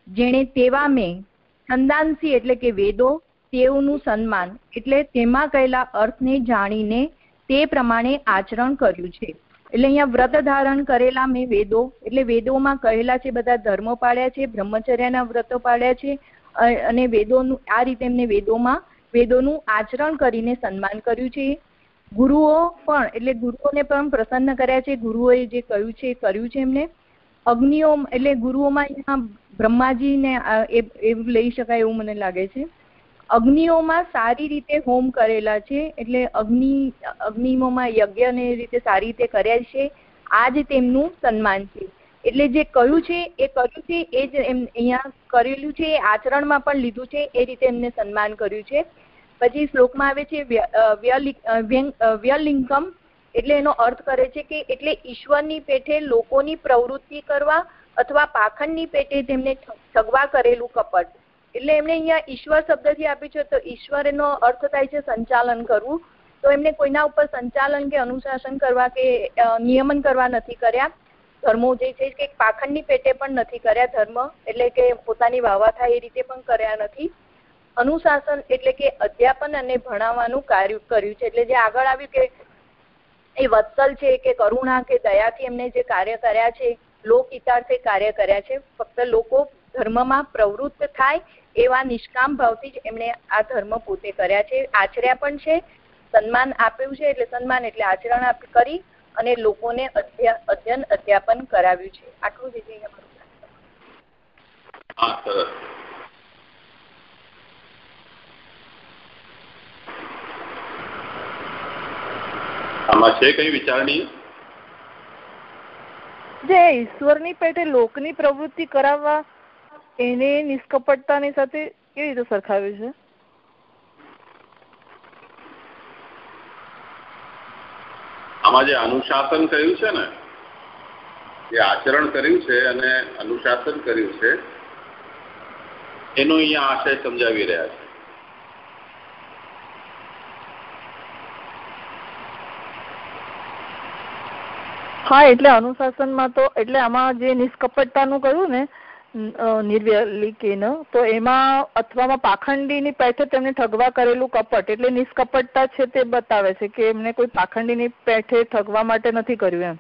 જેણે તેવા મેં છંદાંશી એટલે કે વેદો તેઓનું સન્માન એટલે તેમાં કહેલા અર્થને જાણીને તે પ્રમાણે આચરણ કર્યું છે. એટલે અહીંયા વ્રત ધારણ કરેલા મેં વેદો, એટલે વેદોમાં કહેલા છે, બધા ધર્મો પાડ્યા છે, બ્રહ્મચર્યના વ્રતો પાડ્યા છે અને વેદોનું, આ રીતે એમને વેદોમાં, વેદોનું આચરણ કરીને સન્માન કર્યું છે. ગુરુઓ પણ, એટલે ગુરુઓને પણ પ્રસન્ન કર્યા છે. ગુરુઓએ જે કહ્યું છે, એ કર્યું છે એમને. અગ્નિઓ એટલે ગુરુઓમાં અહીંયા બ્રહ્માજીને એવું લઈ શકાય એવું મને લાગે છે. અગ્નિઓમાં સારી રીતે હોમ કરેલા છે, એટલે અગ્નિ, અગ્નિઓમાં યજ્ઞને રીતે સારી રીતે કર્યા છે આ જ તેમનું સન્માન છે. એટલે જે કહ્યું છે, એ કર્યું છે, એ જ એમ અહીંયા કરેલું છે, એ આચરણમાં પણ લીધું છે, એ રીતે એમને સન્માન કર્યું છે. પછી શ્લોકમાં આવે છે વ્યલિંકમ એટલે એનો અર્થ કરે છે કે એટલે ઈશ્વરની પેઠે લોકોની પ્રવૃત્તિ કરવા અથવા પાખંડની પેટે તેમને ઠગવા કરેલું કપટ. એટલે એમણે અહીંયા ઈશ્વર શબ્દથી આપ્યું છે, તો ઈશ્વર અર્થ થાય છે સંચાલન કરવું. તો એમને કોઈના ઉપર સંચાલન કે અનુશાસન કરવા કે નિયમન કરવા નથી કર્યા. ધર્મો જે છે કે પાખંડની પેટે પણ નથી કર્યા ધર્મ, એટલે કે પોતાની વાવા થાય એ રીતે પણ કર્યા નથી. અનુશાસન એટલે કે અધ્યાપન અને ભણાવવાનું કાર્ય કર્યું છે, એટલે જે આગળ આવ્યું કે એ વત્સલ છે કે કરુણા કે દયાથી એમને જે કાર્ય કર્યા છે, લોકહિતાર્થે કાર્ય કર્યા છે. ફક્ત લોકો ધર્મમાં પ્રવૃત્ત થાય એવા નિષ્કામ ભાવથી જ એમણે આ ધર્મ પોતે કર્યા છે. આચર્યા પણ છે સન્માન આપ્યું છે એટલે સન્માન એટલે આચરણ કરી અને લોકોને અધ્યયન અધ્યાપન કરાવ્યું છે. આટલું જ હા સરસ આમાં છે કઈ વિચારણી? જે ઈશ્વરની પેટે લોકની પ્રવૃત્તિ કરાવવા એને નિષ્કપટતાની સાથે કેવી રીતે સરખાવ્યું છે? આમાં જે અનુશાસન કર્યું છે ને જે આચરણ કર્યું છે અને અનુશાસન કર્યું છે એનો અહીંયા આશય સમજાવી રહ્યા છે. હા એટલે અનુશાસનમાં તો એટલે આમાં જે નિષ્કપટતાનું કહ્યું ને નિર્વ્યલિકેન. તો એમાં અથવામાં પાખંડીની પેઠે તેમને ઠગવા કરેલું કપટ, એટલે નિષ્કપટતા છે તે બતાવે છે કે એમને કોઈ પાખંડીની પેઠે ઠગવા માટે નથી કર્યું એમ.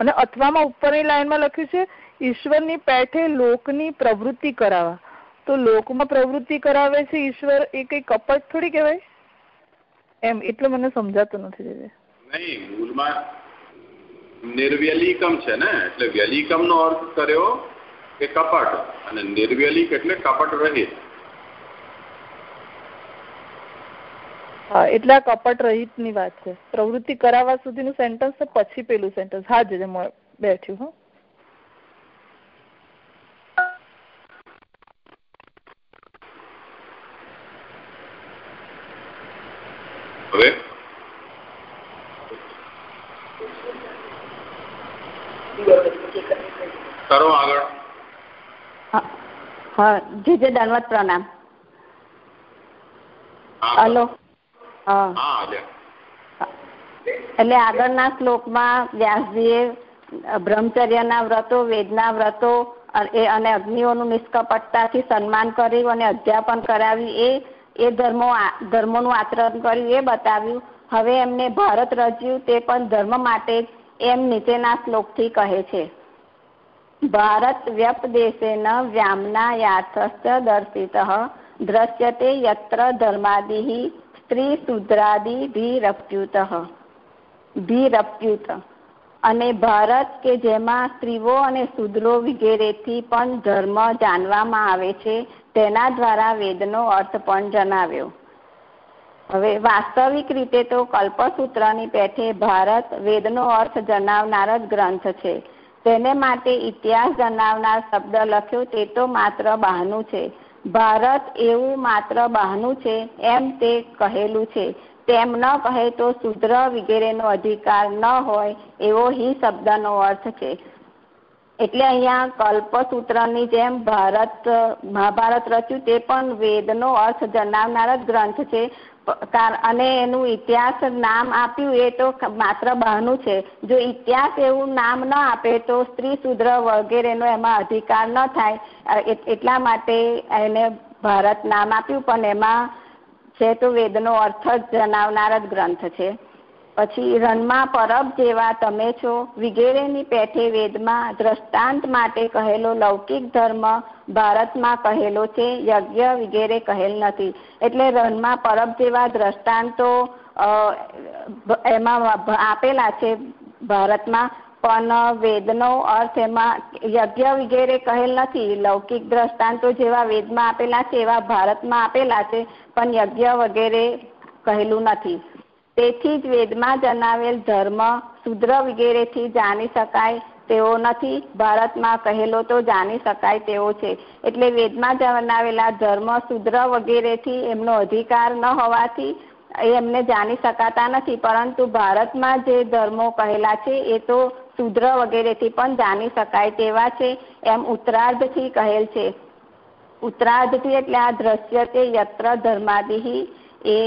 અને અથવામાં ઉપરની લાઈનમાં લખ્યું છે, ઈશ્વરની પેઠે લોકની પ્રવૃત્તિ કરાવવા. તો લોકમાં પ્રવૃત્તિ કરાવે છે ઈશ્વર, એ કઈ કપટ થોડી કહેવાય? એમ, એટલે મને સમજાતું નથી નહીં મૂળમાં નિર્વ્યલિકમ છે ને, એટલે વ્યલિકમ નો અર્થ કર્યો કે કપટ. અને નિર્વ્યલિક એટલે કપટ રહિત. હા, એટલે આ કપટ રહિતની વાત છે. પ્રવૃત્તિ કરાવવા સુધીનું સેન્ટન્સ પછી પેલું સેન્ટેન્સ હા જે બેઠ્યું હા હવે કરો આગળ હા જે જે દાનવત પ્રણામ હલો. હા. એટલે આગળના શ્લોકમાં વ્યાસજીએ બ્રહ્મચર્યના વ્રતો વેદના વ્રતો અને અગ્નિઓનું નિષ્કપટતાથી સન્માન કર્યું અને અધ્યાપન કરાવ્યું. એ એ ધર્મો ધર્મોનું આચરણ કર્યું. એ બતાવ્યું હવે એમને ભારત રચ્યું તે પણ ધર્મ માટે એમ નીચેના શ્લોકથી કહે છે. ભારત વ્યપદેશેન વ્યામનાયાર્થશ્ચ દર્શિતઃ દ્રશ્યતે યત્ર ધર્માદિ સ્ત્રી શુદ્રાદિ ભીરપ્યુત ભીરપ્યુત અને ભારત કે જેમાં સ્ત્રીઓ અને શુદ્રો વગેરેથી પણ ધર્મ જાણવામાં આવે છે, તેના દ્વારા વેદનો અર્થ પણ જણાવ્યો. હવે વાસ્તવિક રીતે તો કલ્પસૂત્રની પેઠે ભારત વેદનો અર્થ જણાવનાર જ ગ્રંથ છે. તેને માટે ઇતિહાસ જણાવનાર શબ્દ લખ્યો તે તો માત્ર બહાનું છે. ભારત એવું માત્ર બહાનું છે એમ તે કહેલું છે. તેમ ન કહે તો શુદ્ર વગેરેનો અધિકાર ન હોય એવો હિ શબ્દનો અર્થ છે. એટલે અહીંયા કલ્પસૂત્રની જેમ ભારત, મહાભારત રચ્યું તે પણ વેદનો અર્થ જણાવનાર જ ગ્રંથ છે. અને એનું ઇતિહાસ નામ આપ્યું એ તો માત્ર બહાનું છે. જો ઇતિહાસ એવું નામ ન આપે તો સ્ત્રી શુદ્ર વગેરેનો એમાં અધિકાર ન થાય. એટલા માટે એને ભારત નામ આપ્યું, પણ એમાં છે તો વેદનો અર્થ જ જણાવનાર જ ગ્રંથ છે. પછી રણમાં પરબ જેવા તમે છો, વિગેરેની પેઠે વેદમાં દ્રષ્ટાંત માટે કહેલો લૌકિક ધર્મ ભારતમાં કહેલો છે, યજ્ઞ વગેરે કહેલ નથી. એટલે રણમાં પરબ જેવા દ્રષ્ટાંતો એમાં આપેલા છે ભારતમાં, પણ વેદનો અર્થ એમાં યજ્ઞ વગેરે કહેલ નથી. લૌકિક દ્રષ્ટાંતો જેવા વેદમાં આપેલા છે, એવા ભારતમાં આપેલા છે, પણ યજ્ઞ વગેરે કહેલું નથી. તેથી જ વેદમાં જણાવેલ ધર્મ, શુદ્ર વગેરેથી જાણી શકાય તેવો નથી ભારતમાં કહેલો તો જાણી શકાય તેવો છે. એટલે વેદમાં જણાવેલા ધર્મ શુદ્ર વગેરેથી એમનો અધિકાર ન હોવાથી એમને જાણી શકાતા નથી. પરંતુ ભારતમાં જે ધર્મો કહેલા છે એ તો શુદ્ર વગેરેથી પણ જાણી શકાય તેવા છે એમ ઉત્તરાર્ધથી કહેલ છે. ઉત્તરાર્ધથી એટલે આ દ્રશ્ય તે યત્ર ધર્માદિહી એ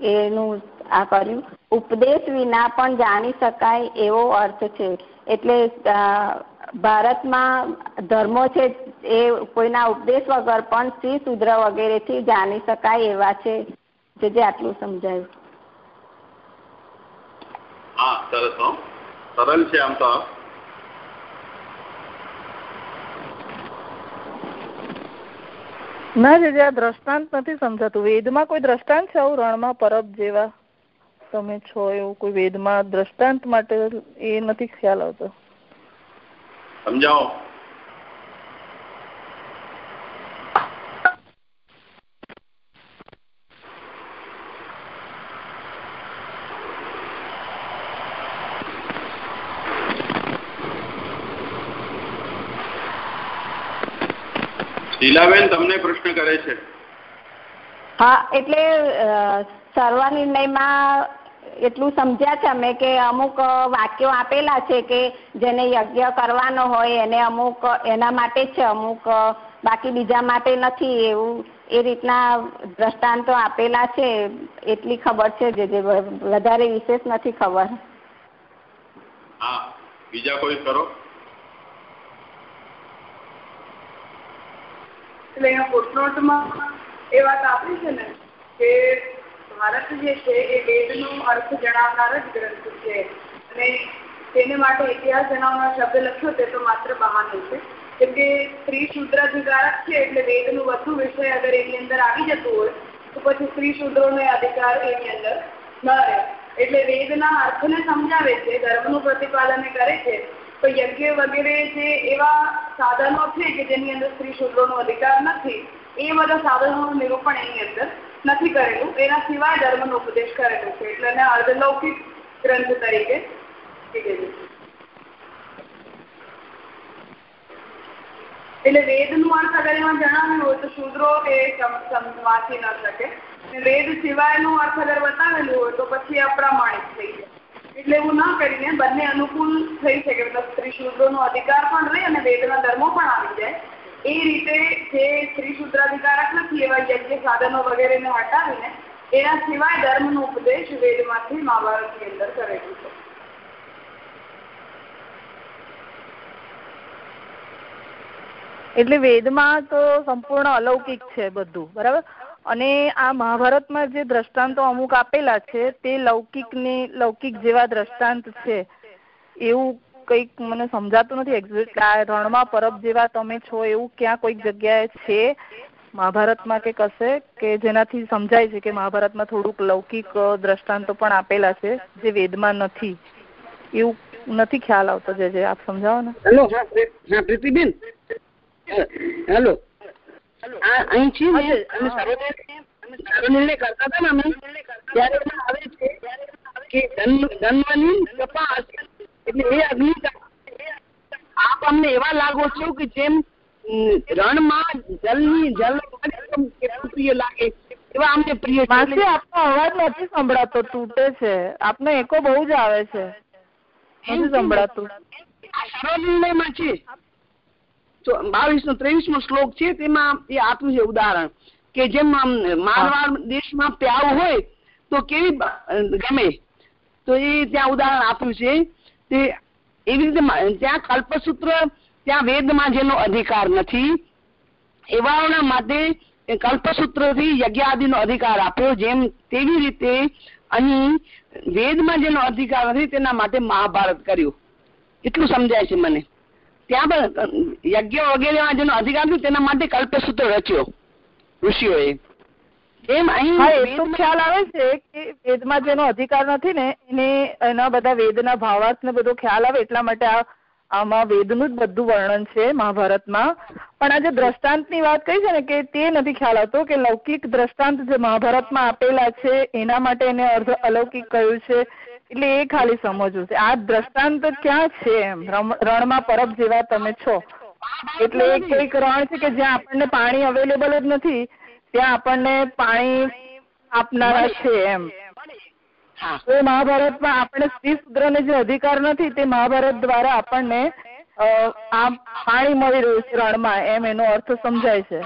એનું આ કર્યું. ઉપદેશ વિના પણ જાણી શકાય એવો અર્થ છે. એટલે ભારતમાં ધર્મો છે એ કોઈના ઉપદેશ વગર પણ શ્રી શુદ્ર વગેરેથી જાણી શકાય એવા છે. જે જે આટલું સમજાયું. હા સરસ સરળ છે આમ તો. ના જે આ દ્રષ્ટાંત નથી સમજાતું. વેદમાં કોઈ દ્રષ્ટાંત છે આવું રણમાં પરબ જેવા? તમે છો એવું કોઈ વેદમાં દ્રષ્ટાંત માટે એ નથી ખ્યાલ આવતો. સમજાવો? શીલાબેન તમને પ્રશ્ન કરે છે. હા એટલે સર્વનિર્ણયમાં એટલું સમજ્યા છે અમે કે અમુક વાક્યો આપેલા છે કે જેને યજ્ઞ કરવાનો હોય એને અમુક એના માટે છે અમુક બાકી બીજા માટે નથી એવું. એ રીતના દ્રષ્ટાંતો આપેલા છે એટલી ખબર છે જે જે વધારે વિશેષ નથી ખબર. હા બીજા કોઈ કરો? એટલે અહીંયા ફૂટનોટમાં એ વાત આપી છે ને કે ભારત જે છે એ વેદનો અર્થ જણાવનાર જ ગ્રંથ છે. અને તેને માટે ઇતિહાસ જણાવનાર શબ્દ લખ્યો તે તો માત્ર બહાનો છે. કેમ કે સ્ત્રી શુદ્રાધિકારક છે એટલે વેદનું વધુ વિષય અગર એની અંદર આવી જતું હોય, તો પછી સ્ત્રી શુદ્રોનો અધિકાર એની અંદર ન રહે. એટલે વેદના અર્થને સમજાવે છે, ધર્મનું પ્રતિપાદન કરે છે, તો યજ્ઞ વગેરે જે એવા સાધનો છે કે જેની અંદર સ્ત્રી શુદ્રોનો અધિકાર નથી, એ બધા સાધનોનું નિરૂપણ એની અંદર નથી કરેલું. એના સિવાય ધર્મનો ઉપદેશ કરેલો છે. એટલે એને અર્ધલૌકિક ગ્રંથ તરીકે કીધેલું એટલે વેદનું અર્થ અગર એમાં જણાવ્યું હોય તો શૂદ્રો એ વાંચી ન શકે. વેદ સિવાયનું અર્થ અગર બતાવેલું હોય તો પછી અપ્રામાણિક થઈ જાય. એટલે એવું ના કરીને બંને અનુકૂળ થઈ શકે. મતલબ સ્ત્રી શૂદ્રોનો અધિકાર પણ રહે અને વેદના ધર્મો પણ આવી જાય. એ રીતે જે સ્ત્રી સૂત્રાધિકારક નથી એવા યજ્ઞ સાધનો વગેરેને હટાવીને એના સિવાય ધર્મનો ઉપદેશ વેદમાંથી મહાભારતની અંદર કરેલું છે. એટલે વેદમાં તો સંપૂર્ણ અલૌકિક છે બધું, બરાબર? અને આ મહાભારતમાં જે દ્રષ્ટાંતો અમુક આપેલા છે તે લૌકિક ને લૌકિક જેવા દ્રષ્ટાંત છે. એવું કંઈક મને સમજાતું નથી એક્ઝેક્ટ આ રણમાં પરબ જેવા તમે છો એવું ક્યાં કોઈક જગ્યાએ છે? મહાભારતમાં કે કશે? કે જેનાથી સમજાય છે કે મહાભારતમાં થોડુંક લૌકિક દ્રષ્ટાંતો પણ આપેલા છે જે વેદમાં નથી? એવું નથી ખ્યાલ આવતો જે જે આપ સમજાવો ને. હેલો હા પ્રીતિબેન? હેલો? આ અહીં છે ને? અમે સર્વનિર્ણય કરતા હતા ને અમે. ત્યારે આવે છે કે ધન ધન્વની કપાસ એટલે એ અગ્નિ આપ અમને એવા લાગો છો કે જેમ રણમાં જલની જલ પ્રિય લાગે એવા અમને પ્રિય માસી આપનો અવાજ નથી સંભળાતો તૂટે છે. આપનો એકો બહુ જ આવે છે. નથી સંભળાતું. સર્વનિર્ણયમાં છે. બાવીસ નો ત્રેવીસ નો શ્લોક છે તેમાં એ આપ્યું છે ઉદાહરણ કે જેમ મારવાડ દેશમાં પ્યાવ હોય તો કેવી ગમે. તો એ ત્યાં ઉદાહરણ આપ્યું છે. તે એવી રીતે ત્યાં કલ્પસૂત્ર, ત્યાં વેદમાં જેનો અધિકાર નથી, એવાઓના માટે કલ્પસૂત્રથી યજ્ઞાદિનો અધિકાર આપ્યો, જેમ તેવી રીતે અહીં વેદમાં જેનો અધિકાર નથી, તેના માટે મહાભારત કર્યું. એટલું સમજાય છે મને. ત્યાં પણ યજ્ઞ વગેરેમાં જેનો અધિકાર નથી, તેના માટે કલ્પસૂત્ર રચ્યો ઋષિઓએ. એમ અહીં તો ખ્યાલ આવે છે કે વેદમાં જેનો અધિકાર નથી ને એને એના બધા વેદના ભાવાર્થ ને બધો ખ્યાલ આવે એટલા માટે આ આમાં વેદનું જ બધું વર્ણન છે મહાભારતમાં. પણ આ જે દ્રષ્ટાંતની વાત કહી છે ને કે તે નથી ખ્યાલ આવતો કે લૌકિક દ્રષ્ટાંત જે મહાભારતમાં આપેલા છે એના માટે એને અર્ધ અલૌકિક કહ્યું છે. એટલે એ ખાલી સમજવું છે. આ દ્રષ્ટાંત ક્યાં છે એમ? રણમાં પરબ જેવા તમે છો. એટલે એક એક રણ છે કે જ્યાં આપણને પાણી અવેલેબલ જ નથી ત્યાં આપણને પાણી આપનારા છે એમ. તો એ મહાભારતમાં આપણે સ્ત્રી શુદ્રને જે અધિકાર નથી તે મહાભારત દ્વારા આપણને આ પાણી મળી રહ્યું છે રણમાં એમ એનો અર્થ સમજાય છે.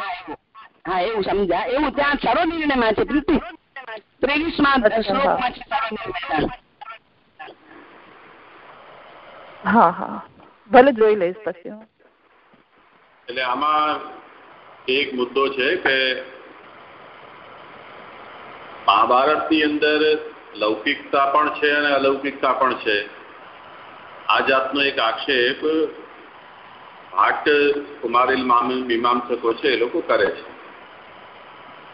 હા એવું સમજા એવું ત્યાં સર્વનિર્ણયમાં છે પ્રીતિ ત્રેવીસમાં અચ્છા, શ્લોકમાં છે. હા હા. ભલે જોઈ લઈશ પછી હું. એટલે આમાં એક મુદ્દો છે કે મહાભારતની અંદર લૌકિકતા પણ છે અને અલૌકિકતા પણ છે. આ જાતનો એક આક્ષેપ ભાટ કુમારેલ મામ- મીમાંસકો છે, એ લોકો કરે છે.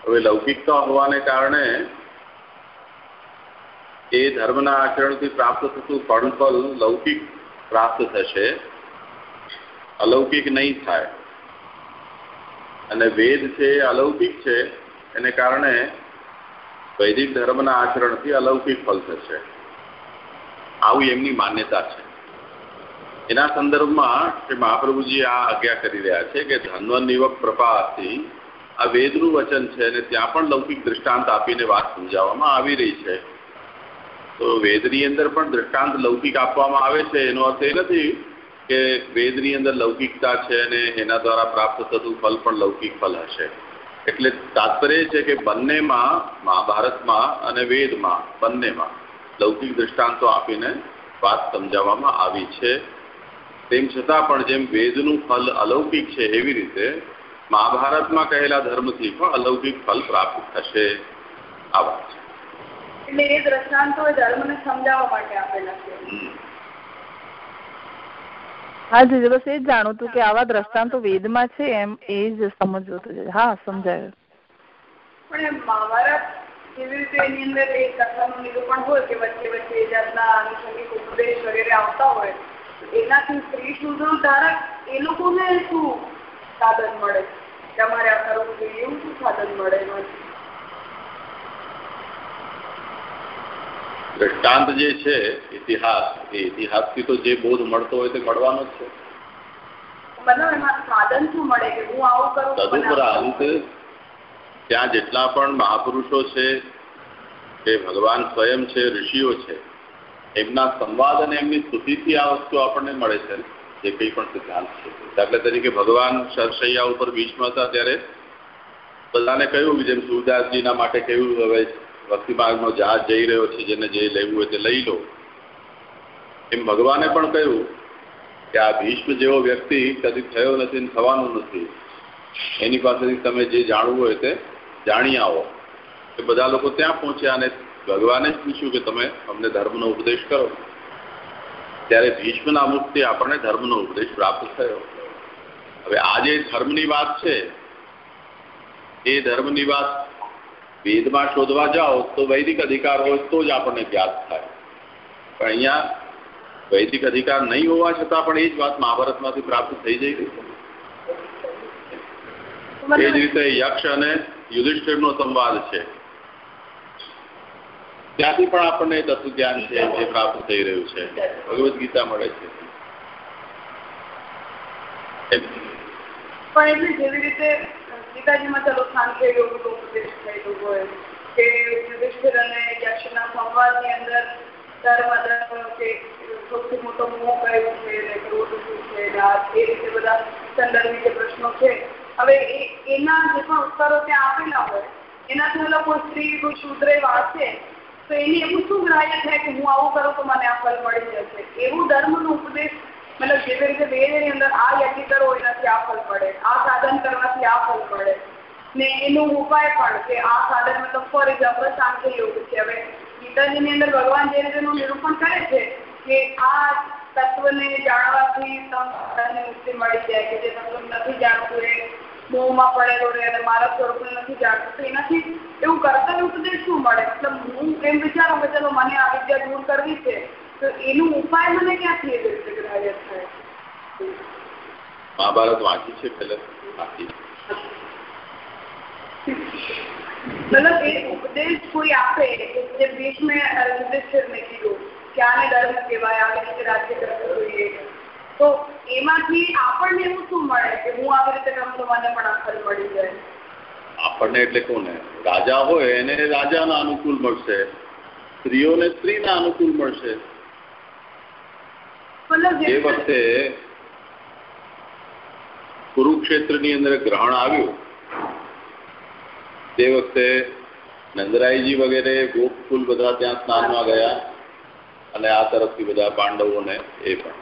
હવે લૌકિકતા હોવાને કારણે એ ધર્મના આચરણથી પ્રાપ્ત થતું ફળફલ લૌકિક પ્રાપ્ત થશે, અલૌકિક નહીં થાય. અને વેદ છે અલૌકિક છે, એને કારણે વૈદિક ધર્મના આચરણથી અલૌકિક ફલ થશે. આવું એમની માન્યતા છે. એના સંદર્ભમાં શ્રી મહાપ્રભુજી આ આજ્ઞા કરી રહ્યા છે કે ધન્વનિવક પ્રપાથી આ વેદનું વચન છે અને ત્યાં પણ લૌકિક દૃષ્ટાંત આપીને વાત સમજાવવામાં આવી રહી છે. તો વેદની અંદર પણ દૃષ્ટાંત લૌકિક આપવામાં આવે છે, એનો અર્થ એ નથી કે વેદની અંદર લૌકિકતા છે અને એના દ્વારા પ્રાપ્ત થતું ફલ પણ લૌકિક ફલ હશે. એટલે તાત્પર્ય છે કે બંનેમાં મહાભારતમાં અને વેદમાં બંનેમાં લૌકિક દૃષ્ટાંતો આપીને વાત સમજાવવામાં આવી છે. તેમ છતાં પણ જેમ વેદનું ફલ અલૌકિક છે એવી રીતે મહાભારતમાં કહેલા ધર્મથી પણ અલૌકિક ફલ પ્રાપ્ત થશે. આ વાત છે. એટલે એ દ્રષ્ટાંતો ધર્મને સમજાવવા માટે આપેલા છે. હા જી બસ એ જ જાણું હતું કે આવા દ્રષ્ટાંતો વેદમાં છે એમ એ જ સમજવું હતું હા સમજાયું. પણ મહાભારત કેવી રીતે એની અંદર એ કથાનું નિરૂપણ હોય કે વચ્ચે વચ્ચે એ જાતના આનુષંગિક ઉપદેશ વગેરે આવતા હોય એનાથી સ્ત્રી શોધન ધારક એ લોકોને શું સાધન મળે? તમારે આ કરવું જોઈએ એવું શું સાધન મળે એમાંથી? દ્રષ્ટાંત જે છે ઇતિહાસ એ ઇતિહાસથી તો જે બોધ મળતો હોય તે મળવાનો જ છે. તદુપરાંત ત્યાં જેટલા પણ મહાપુરુષો છે કે ભગવાન સ્વયં છે ઋષિઓ છે એમના સંવાદ અને એમની સ્તુતિથી આ વસ્તુ આપણને મળે છે જે કંઈ પણ સિદ્ધાંત છે. દાખલા તરીકે ભગવાન શરશૈયા ઉપર બીચમાં હતા ત્યારે બધાને કહ્યું જેમ સુરદાસજીના માટે કહ્યું હવે ભક્તિમાર્ગનો જહાજ જઈ રહ્યો છે, જેને જે લેવું હોય તે લઈ લો. એમ ભગવાને પણ કહ્યું કે આ ભીષ્મ જેવો વ્યક્તિ કદી થયો નથી થવાનું નથી. એની પાસેથી તમે જે જાણવું હોય તે જાણી આવો. કે બધા લોકો ત્યાં પહોંચ્યા અને ભગવાને જ પૂછ્યું કે તમે અમને ધર્મનો ઉપદેશ કરો. ત્યારે ભીષ્મના મુખથી આપણને ધર્મનો ઉપદેશ પ્રાપ્ત થયો. હવે આ જે ધર્મની વાત છે, એ ધર્મની વાત વેદમાં શોધવા જાઓ તો વૈદિક અધિકાર હોય તો જ આપણને જ્ઞાત થાય. પણ અહીંયા વૈદિક અધિકાર નહીં હોવા છતાં પણ એ જ વાત મહાભારતમાંથી પ્રાપ્ત થઈ જઈ રહી એ જ રીતે યક્ષ અને યુધિષ્ઠિરનો સંવાદ છે. ત્યાંથી પણ આપણને તત્વ જ્ઞાન છે જે પ્રાપ્ત થઈ રહ્યું છે. ભગવદ્ ગીતા મળે છે. પણ એટલે જેવી રીતે ગીતાજીમાં સ્થાન થયેલું યોગનો ઉપદેશ થયેલું હોય. કે યુધિષ્ઠિર અને યક્ષના સંવાદની અંદર સૌથી મોટો મોહ કયો છે ને ક્રોધ શું છે એ રીતે બધા સંદર્ભી જે પ્રશ્નો છે. હવે એના જે પણ ઉત્તરો ત્યાં આપેલા હોય, એનાથી લોકો સ્ત્રી કોઈ શુદ્રે વાંચે, તો એની એવું શું ગ્રાહ્ય થાય કે હું આવું કરું તો મને આ ફળ મળી જશે? એવું ધર્મનો ઉપદેશ મતલબ જેવી રીતે વેદની અંદર આ યજ્ઞ એનાથી આ ફળ પડે આ સાધન કરવાથી આ ફળ પડે ને એનો ઉપાય પણ કે આ સાધન મતલબ ફોર એક્ઝામ્પલ સાંખ્ય યોગ છે હવે ગીતાજીની અંદર ભગવાન જે રીતેનું નિરૂપણ કરે છે કે આ તત્વને જાણવાથી તમને મુક્તિ મળી જાય કે જે તત્વ નથી જાણતું એ મોહમાં પડેલો રહે અને મારા સ્વરૂપને નથી જાણતું તો એનાથી એવું કર્તવ્ય ઉપદેશ શું મળે મતલબ હું એમ વિચારું કે ચલો મને આ વિદ્યા દૂર કરવી છે તો એનો ઉપાય મને ક્યાંથી થાય? મહાભારત વાંચી છે વાંચી મતલબ એ ઉપદેશ કોઈ આપે જે ભીષ્મે યુધિષ્ઠિરને કીધું કે આને ધર્મ કહેવાય આવી રીતે રાજ્ય કરવું જોઈએ. તો એમાંથી આપણને એવું શું મળે કે હું આવી રીતે કામ તો મને પણ અસર મળી જાય? આપણને એટલે કોને? રાજા હોય એને રાજાના અનુકૂળ મળશે. સ્ત્રીઓને સ્ત્રીના અનુકૂળ મળશે. એ વખતે કુરુક્ષેત્રની અંદર ગ્રહણ આવ્યું, તે વખતે નંદરાયજી વગેરે ગોપકુલ બધા ત્યાં સ્નાનમાં ગયા અને આ તરફથી બધા પાંડવોને એ પણ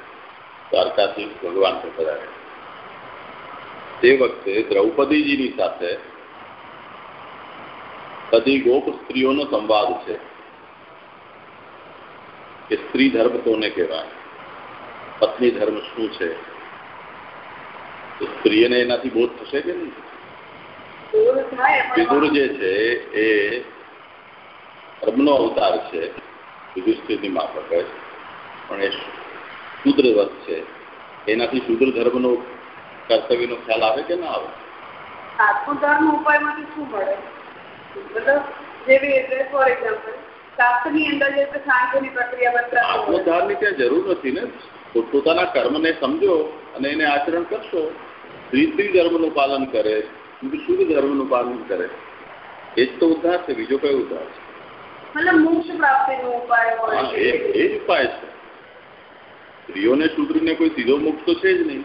દ્વારકાથી ભગવાન પધાર્યા. તે વખતે દ્રૌપદીજીની સાથે બધી ગોપ સ્ત્રીઓનો સંવાદ છે, કે સ્ત્રી ધર્મ કોને કહેવાય? પત્ની ધર્મ શું છે? તો સ્ત્રીને એનાથી બોધ થશે કે નહીં? દૂર વિદુર જે છે એ ધર્મનો અવતાર છે. યુધિષ્ઠિરની માફક પણ એ શુદ્રવત છે. એનાથી શુદ્ર ધર્મનો કર્તવ્યનો ખ્યાલ આવે કે ના આવે? આત્મધર્મ ઉપાયમાંથી શું મળે? મતલબ જેવી રીતે ફોર એક્ઝામ્પલ શાસ્ત્રની અંદર જે સાંખ્યની પ્રક્રિયા ત્યાં જરૂર નથી ને? પોતાના કર્મને સમજો અને એને આચરણ કરશો. સ્ત્રી ધર્મનું પાલન કરે શુદ્ધ ધર્મનું પાલન કરે. એ જ તો ઉદ્ધાર છે બીજો કયો ઉદ્ધાર એ જ ઉપાય છે. સ્ત્રીઓને સુધરીને કોઈ સીધો મુક્ત તો છે જ નહીં.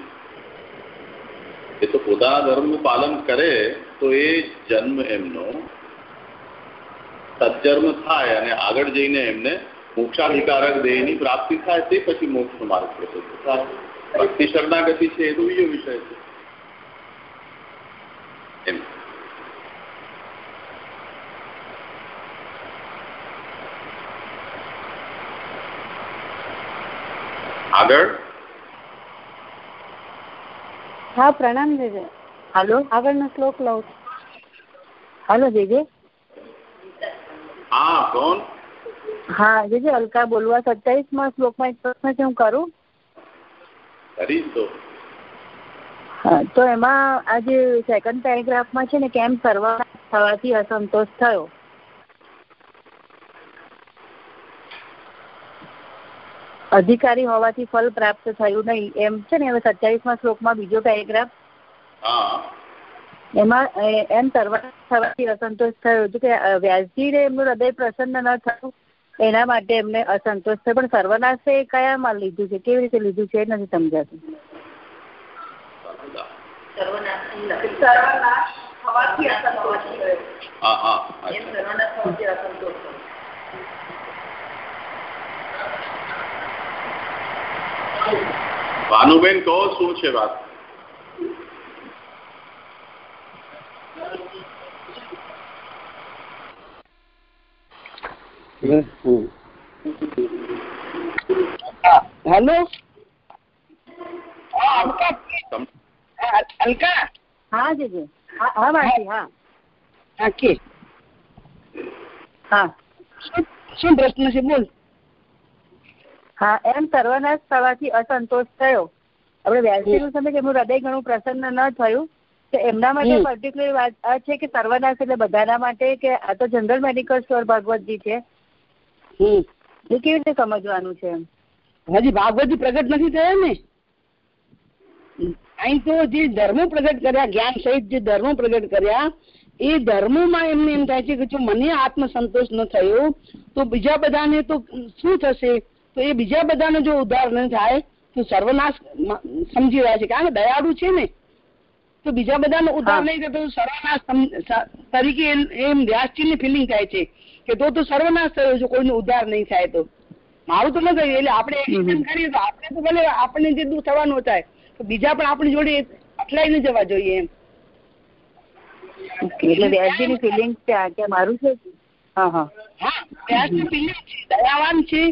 એ તો પોતાના ધર્મનું પાલન કરે તો એ જન્મ એમનો સજ્જન્મ થાય અને આગળ જઈને એમને મોક્ષાધિકારક દેહની પ્રાપ્તિ થાય તે પછી મોક્ષનો માર્ગ પ્રશસ્ત ભક્તિ શરણાગતિ છે એ તો બીજો વિષય છે. એમ. આગળ? હા પ્રણામ જેજે. હાલો. આગળનો શ્લોક લઉં છું. હાલો જેજે. હા કોણ? હા જે અલકા બોલવા સત્યાવીસમાં શ્લોકમાં એક પ્રશ્ન છે હું કરું? કરીશ તો હા તો એમાં આ જે સેકન્ડ પેરેગ્રાફમાં છે ને કેમ સર્વનાશ થવાથી અસંતોષ થયો? અધિકારી હોવાથી ફલ પ્રાપ્ત થયું નહીં એમ છે ને હવે સત્યાવીસમાં શ્લોકમાં બીજો પેરેગ્રાફ એમાં એમ સર્વનાશ થવાથી અસંતોષ થયો કે વ્યાસજીને એમનું હૃદય પ્રસન્ન ન થયું એના માટે એમને અસંતોષ થયો પણ સર્વનાશ એ કયામાં લીધું છે? કેવી રીતે લીધું છે એ નથી સમજાતું. ભાનુબેન કહો શું છે વાત? હેલો અલકા હા, અલકા હા જીજી હા હા હા. હા કે હા. શું- પ્રશ્ન છે બોલ. હા એમ સર્વનાશ થવાથી અસંતોષ થયો. આપણે વ્યાસજીનું સમય કે એમનું હૃદય ઘણું પ્રસન્ન ન થયું. તો એમના માટે. પર્ટિક્યુલર વાત આ છે કે સર્વનાશ એટલે બધાના માટે કે આ તો જનરલ મેડિકલ સ્ટોર ભગવતજી છે. હમ. એ કેવી રીતે સમજવાનું છે હજી ભાગવતી પ્રગટ નથી થયા ને? અહીં તો જે ધર્મો પ્રગટ કર્યા જ્ઞાન સહિત જે ધર્મો પ્રગટ કર્યા એ ધર્મોમાં એમને એમ થાય છે કે જો મને આત્મસંતોષ ન થયો તો બીજા બધાને તો શું થશે? તો એ બીજા બધાનો જો ઉદ્ધાર ન થાય તો સર્વનાશ સમજી રહ્યા છે કારણ કે દયાળુ છે ને? તો બીજા બધાનો ઉદ્ધાર નહીં થતો સર્વનાશ તરીકે એમ- એમ વ્યાસજી ની ફિલિંગ થાય છે. કે તો તો સર્વનાશ થયો છે કોઈનો ઉદ્ધાર નહીં થાય તો. મારું તો ન થયું એટલે આપણે એક્શન કરીએ તો આપણે તો ભલે આપણને જે દુઃખ થવાનું થાય તો બીજા પણ આપણી જોડે અટલાઈ ન જવા જોઈએ એમ. એટલે વ્યાસજીની ફિલિંગ છે આ કે મારું છે? હા હા. હા વ્યાસજી feeling છે દયાવાન છે.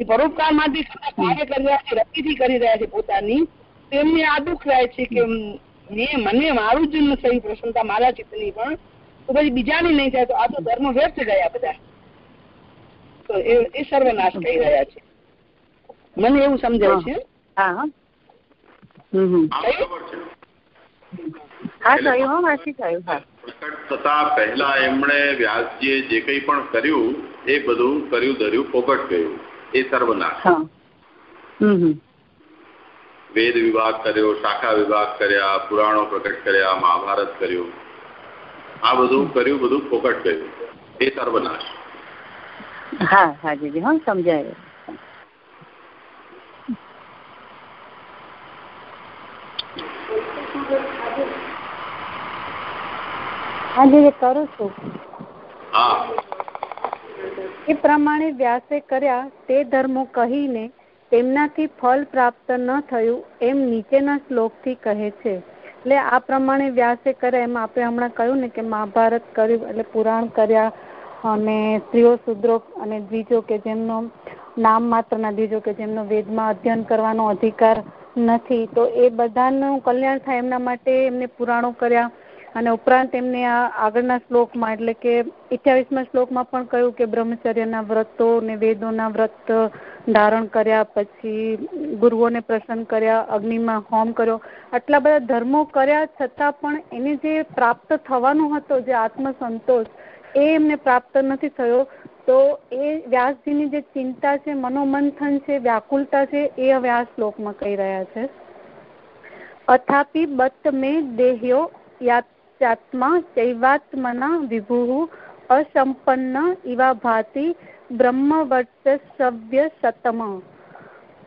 એ પરોપકાર માટે કાર્ય કરી રહ્યા છે રતિથી કરી રહ્યા છે પોતાની તો એમને આ દુઃખ રહે છે કે મેં મને મારું જ ન થયું પ્રસન્નતા મારા ચિત્તની પણ. તો પછી બીજાની નહીં થાય તો આ તો ધર્મ વ્યર્થ ગયા બધા. તો એ એ સર્વનાશ થઈ રહ્યા છે. મને એવું સમજાય છે. હા. હા હમ હમ. આ બરાબર છે. હા માસી થયું હા. પ્રકટ થતા પહેલા એમણે વ્યાસજીએ જે કંઈ પણ કર્યું એ બધું કર્યું ધર્યું પોગટ ગયું. એ સર્વનાશ. હમ હમ. વેદ વિભાગ કર્યો શાખા વિભાગ કર્યા પુરાણો પ્રગટ કર્યા મહાભારત કર્યું. આ બધું કર્યું બધું ફોકટ ગયું એ સર્વનાશ હા હા જીજી હા સમજાય. હા જે કરું છું. એ પ્રમાણે વ્યાસે કર્યા તે ધર્મો કહીને તેમનાથી ફળ પ્રાપ્ત ન થયું એમ નીચેના શ્લોકથી કહે છે. એટલે આ પ્રમાણે વ્યાસે કર્યા એમ આપણે હમણાં કહ્યું ને કે મહાભારત કર્યું, એટલે પુરાણ કર્યા, અને સ્ત્રીઓ શુદ્રો અને દ્વિજો કે જેમનો નામ માત્રના દ્વિજો કે જેમનો વેદમાં અધ્યયન કરવાનો અધિકાર નથી, તો એ બધાનું કલ્યાણ થાય એમના માટે એમને પુરાણો કર્યા અને ઉપરાંત એમને આ આગળના શ્લોકમાં, એટલે કે અઠ્યાવીસમા શ્લોકમાં પણ કહ્યું કે બ્રહ્મચર્યના વ્રતો ને વેદોના વ્રત ધારણ કર્યા, પછી ગુરુઓને પ્રસન્ન કર્યા, અગ્નિમાં હોમ કર્યો. આટલા બધા ધર્મો કર્યા છતાં પણ એને જે પ્રાપ્ત થવાનો હતો, જે આત્મસંતોષ, એ એમને પ્રાપ્ત નથી થયો. તો એ વ્યાસજીની જે ચિંતા છે, મનોમંથન છે, વ્યાકુલતા છે, એ હવે આ શ્લોકમાં કહી રહ્યા છે. અથાપી બત મેં દેહ્યો યાત્મા ચૈવાત્મના વિભુ અસંપન્ન ઇવા ભાતિ બ્રહ્મવર્ચસ્વ્ય સતમ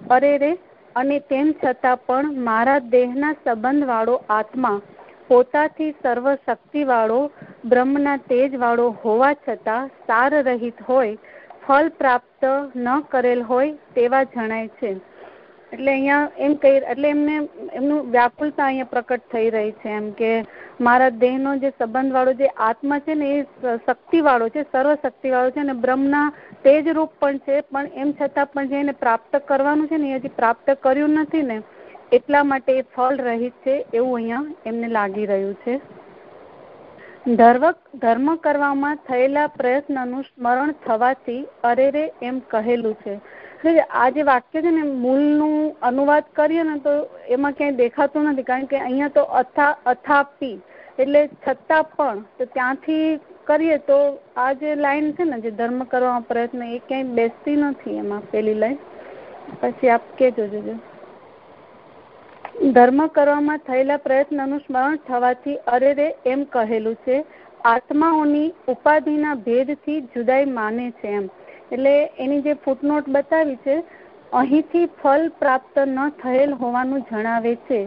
અરે રે અને તેમ છતાં પણ મારા દેહના સંબંધ વાળો આત્મા પોતાથી સર્વ શક્તિ બ્રહ્મના તેજ વાળો હોવા છતાં સાર રહિત હોય, ફળ પ્રાપ્ત ન કરેલ હોય તેવા જણાય છે. એટલે અહીંયા એમ કહી એટલે એમને, એમનું વ્યાકુલતા અહીંયા પ્રકટ થઈ રહી છે એમ કે મારા દેહનો જે સંબંધ વાળો જે આત્મા છે ને એ શક્તિ વાળો છે સર્વ શક્તિ વાળો છે અને બ્રહ્મના તેજ રૂપ પણ છે, પણ એમ છતાં પણ જે એને પ્રાપ્ત કરવાનું છે ને એ હજી પ્રાપ્ત કર્યું નથી ને, એટલા માટે એ ફળ રહિત છે એવું અહીંયા એમને લાગી રહ્યું છે. ધર્મ કરવામાં થયેલા પ્રયત્નનું સ્મરણ થવાથી અરેરે એમ કહેલું છે. એટલે આ જે વાક્ય છે ને મૂળનું અનુવાદ કરીએ ને તો એમાં ક્યાંય દેખાતું નથી. કારણ કે અહીંયા તો અથા, અથાપી એટલે છતાં પણ તો ત્યાંથી કરીએ તો આ જે લાઈન છે ને જે ધર્મ કરવામાં પ્રયત્ન એ ક્યાંય બેસતી નથી એમાં પેલી લાઈન. પછી આપ કહેજો જોજો. ધર્મ કરવામાં થયેલા પ્રયત્નનું સ્મરણ થવાથી અરે રે એમ કહેલું છે, આત્માઓની ઉપાધિના ભેદથી જુદાઈ માને છે એમ. એટલે એની જે ફૂટનોટ બતાવી છે, અહીંથી ફળ પ્રાપ્ત ન થયેલ હોવાનું જણાવે છે.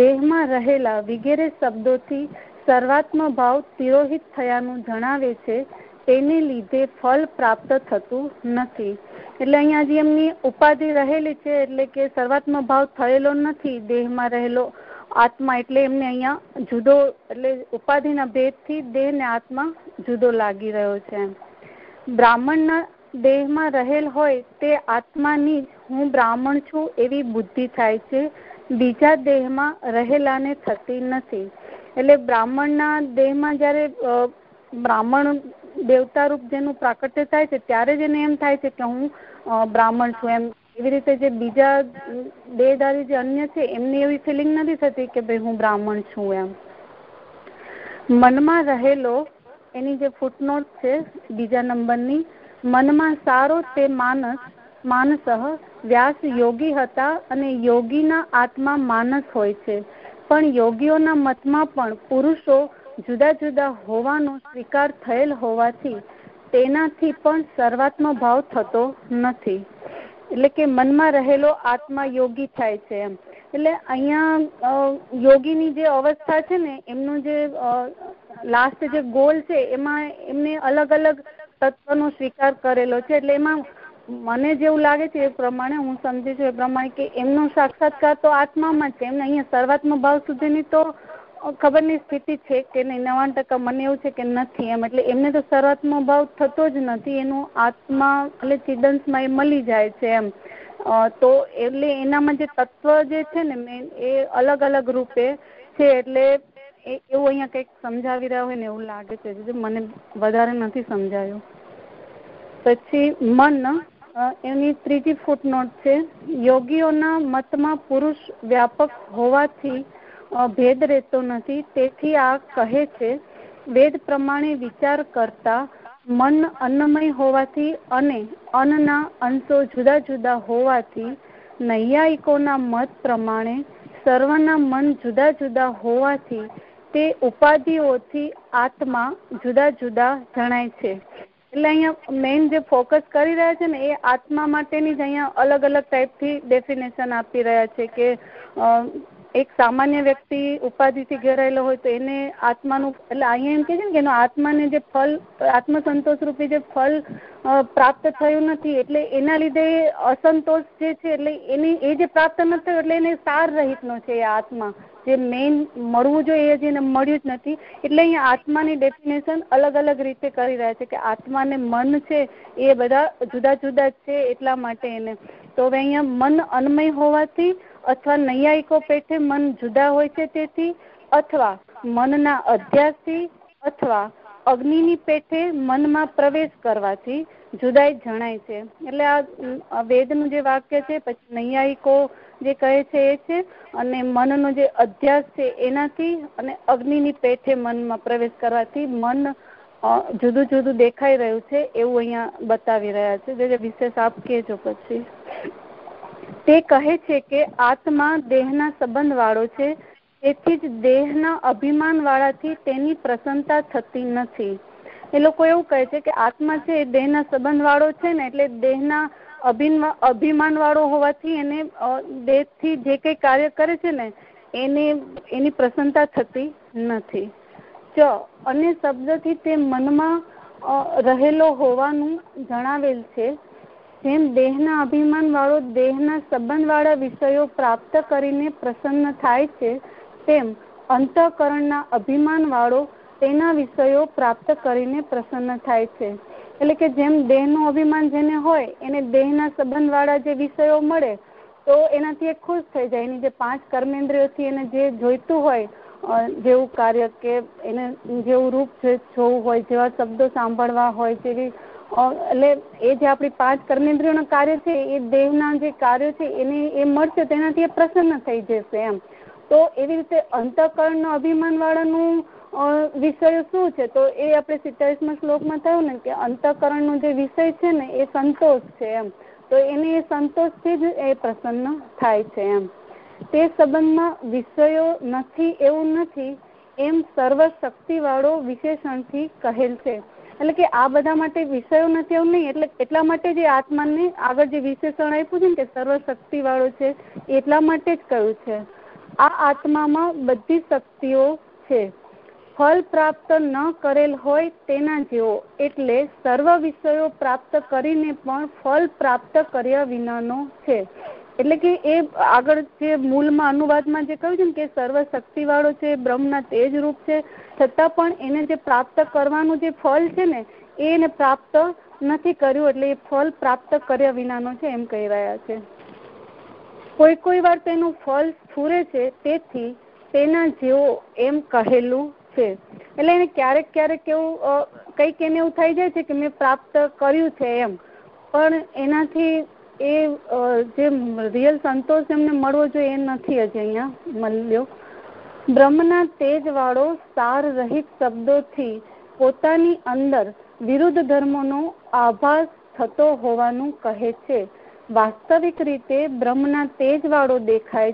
દેહમાં રહેલા વગેરે શબ્દોથી સર્વાત્મ ભાવ તિરોહિત થયાનું જણાવે છે. તેને લીધે ફળ પ્રાપ્ત થતું નથી. એટલે અહીંયા જે એમની ઉપાધિ રહેલી છે, એટલે કે સર્વાત્મ ભાવ થયેલો નથી, દેહમાં રહેલો આત્મા એટલે એમને અહીંયા જુદો, એટલે ઉપાધિના ભેદથી દેહ ને આત્મા જુદો લાગી રહ્યો છે બ્રાહ્મણના દેહમાં રહેલ હોય તે આત્માની હું બ્રાહ્મણ છું એવી બુદ્ધિ થાય છે. બીજા દેહમાં રહેલાને થતી નથી. એટલે બ્રાહ્મણના દેહમાં જ્યારે બ્રાહ્મણ દેવતા રૂપ જેનું પ્રાકટ્ય થાય છે, ત્યારે જ એને એમ થાય છે કે હું બ્રાહ્મણ છું. એમ એવી રીતે જે બીજા દેહધારી જે અન્ય છે, એમની એવી ફિલિંગ નથી થતી કે ભાઈ હું બ્રાહ્મણ છું એમ. મનમાં રહેલો એની જે ફૂટનોટ છે, બીજા નંબરની મનમાં સારો તે માનસ માનસ વ્યાસ યોગી હતા અને યોગીના આત્મા માનસ હોય છે. પણ યોગીઓના મતમાં પણ પુરુષો જુદા જુદા હોવાનો સ્વીકાર થયેલ હોવાથી તેનાથી પણ સર્વાત્મ ભાવ થતો નથી. એટલે કે મનમાં રહેલો આત્મા યોગી થાય છે એમ. એટલે અહીંયા યોગીની જે અવસ્થા છે ને, એમનું જે લાસ્ટ જે ગોલ છે, એમાં એમને અલગ અલગ તત્વનો સ્વીકાર કરેલો છે. એટલે એમાં મને જેવું લાગે છે એ પ્રમાણે હું સમજી છું એ પ્રમાણે કે એમનો સાક્ષાત્કાર તો આત્મામાં છે. એમને અહીંયા સર્વાત્મ ભાવ સુધીની તો ખબરની સ્થિતિ છે કે નહીં? નવાણ ટકા મને એવું છે કે નથી એમ. એટલે એમને તો સર્વાત્મ ભાવ થતો જ નથી. એનું આત્મા એટલે ચિદંશમાં એ મળી જાય છે એમ. તો એટલે એનામાં જે તત્વ જે છે ને, મેન એ અલગ અલગ રૂપે છે. એટલે એવું અહીંયા કંઈક સમજાવી રહ્યા હોય ને એવું લાગે છે મને વધારે નથી સમજાયું. પછી મન એની ત્રીજી ફૂટનોટ છે, યોગીઓના મતમાં પુરુષ વ્યાપક હોવાથી ભેદ રહેતો નથી. તેથી આ કહે છે, વેદ પ્રમાણે વિચાર કરતા મન અન્નમય હોવાથી અને અન્નના અંશો જુદા જુદા હોવાથી નૈયાયિકોના મત પ્રમાણે સર્વના મન જુદા જુદા હોવાથી તે ઉપાધિઓથી આત્મા જુદા જુદા જણાય છે. એટલે અહીંયા મેઇન જે ફોકસ કરી રહ્યા છે ને એ આત્મા માટેની જ અહીંયા અલગ અલગ ટાઈપથી ડેફિનેશન આપી રહ્યા છે કે એક સામાન્ય વ્યક્તિ ઉપાધિથી ઘેરાયેલો હોય તો એને આત્માનું, એટલે અહીંયા એમ કે છે ને કે એનો આત્માને જે ફલ આત્મસંતોષ રૂપી જે ફલ પ્રાપ્ત થયું નથી, એટલે એના લીધે અસંતોષ જે છે, એટલે એની, એ જે પ્રાપ્ત નથી થયું એટલે એને સાર રહિતનો છે એ આત્મા. જે મેઇન મળવું જોઈએ જેને મળ્યું જ નથી. એટલે અહીંયા આત્માની ડેફિનેશન અલગ અલગ રીતે કરી રહ્યા છે કે આત્માને મન છે એ બધા જુદા જુદા છે એટલા માટે એને. તો હવે અહીંયા મન અન્મય હોવાથી અથવા નૈયાયિકો પેઠે મન જુદા હોય છે તેથી, અથવા મનના અધ્યાસથી અથવા અગ્નિની પેઠે મનમાં પ્રવેશ કરવાથી જુદાઈ જણાય છે. એટલે આ વેદનું જે વાક્ય છે, પછી નૈયાયિકો જે કહે છે એ છે, અને મનનો જે અધ્યાસ છે એનાથી અને અગ્નિની પેઠે મનમાં પ્રવેશ કરવાથી મન જુદું જુદું દેખાઈ રહ્યું છે એવું અહીંયા બતાવી રહ્યા છે. જે વિશેષ આપ કહેજો પછી. તે કહે છે કે આત્મા દેહના સંબંધ વાળો છે, તેથી જ દેહના અભિમાન વાળાથી તેની પ્રસન્નતા થતી નથી. એ લોકો એવું કહે છે કે આત્મા છે એ દેહના સંબંધ વાળો છે ને, એટલે દેહના અભિમાન વાળો હોવાથી એને દેહથી જે કંઈ કાર્ય કરે છે ને, એને, એની પ્રસન્નતા થતી નથી. ચ અને શબ્દથી તે મનમાં રહેલો હોવાનું જણાવેલ છે. જેમ દેહના અભિમાન વાળો દેહના સંબંધ વાળા વિષયો પ્રાપ્ત કરીને પ્રસન્ન થાય છે, તેમ અંતઃકરણના અભિમાન વાળો તેના વિષયો પ્રાપ્ત કરીને પ્રસન્ન થાય છે. એટલે કે જેમ દેહનું અભિમાન જેને હોય, એને દેહના સંબંધ વાળા જે વિષયો મળે, તો એનાથી એ ખુશ થઈ જાય. એની જે પાંચ કર્મેન્દ્રિયોથી એને જે જોઈતું હોય જેવું કાર્ય કે એને જેવું રૂપ જોવું હોય, જેવા શબ્દો સાંભળવા હોય, જેવી એટલે એ જે આપણી પાંચ કર્મેન્દ્રિયોના કાર્ય છે, એ દેહના જે કાર્યો છે, એને એ મળશે, તેનાથી એ પ્રસન્ન થઈ જશે એમ. તો એવી રીતે અંતઃકરણનો અભિમાન વાળાનું વિષય શું છે? તો એ આપણે સિત્તાવીસમાં શ્લોકમાં થયું ને કે અંતઃકરણનો જે વિષય છે ને, એ સંતોષ છે એમ. તો એને એ સંતોષથી જ એ પ્રસન્ન થાય છે એમ. તે સંબંધમાં વિષયો નથી, એવું નથી, એમ સર્વશક્તિવાળો વિશેષણથી કહેલ છે. એટલે કે આ બધા માટે વિષયો નથી એવું નહીં, એટલે એટલા માટે જે આત્માને આગળ જે વિશેષણ આપ્યું છે ને કે સર્વશક્તિ વાળો છે એટલા માટે જ કહ્યું છે. આ આત્મામાં બધી શક્તિઓ છે. ફળ પ્રાપ્ત ન કરેલ હોય તેના જેવો, એટલે સર્વ વિષયો પ્રાપ્ત કરીને પણ ફળ પ્રાપ્ત કર્યા વિનાનો છે. એટલે કે એ આગળ જે મૂળમાં અનુવાદમાં જે કહ્યું છે ને કે સર્વ શક્તિ વાળો છે, બ્રહ્મના તેજ રૂપ છે, છતાં પણ એને જે પ્રાપ્ત કરવાનું જે ફળ છે ને એને પ્રાપ્ત નથી કર્યું એટલે એ ફળ પ્રાપ્ત કર્યા વિનાનો છે એમ કહી રહ્યા છે. કોઈ કોઈ વાર તેનું ફળ સ્ફૂરે છે, તેથી તેના જેવો એમ કહેલું છે. એટલે એને ક્યારેક ક્યારેક એવું કંઈક એને એવું થઈ જાય છે કે મેં પ્રાપ્ત કર્યું છે એમ. પણ એનાથી એ જે રિયલ સંતોષ એમને મળવો જોઈએ એ નથી હજી અહીંયા મળ્યો. બ્રહ્મના તેજવાળો સાર રહિત શબ્દોથી પોતાની અંદર વિરુદ્ધ ધર્મોનો આભાસ થતો હોવાનું કહે છે. વાસ્તવિક રીતે બ્રહ્મના તેજવાળો દેખાય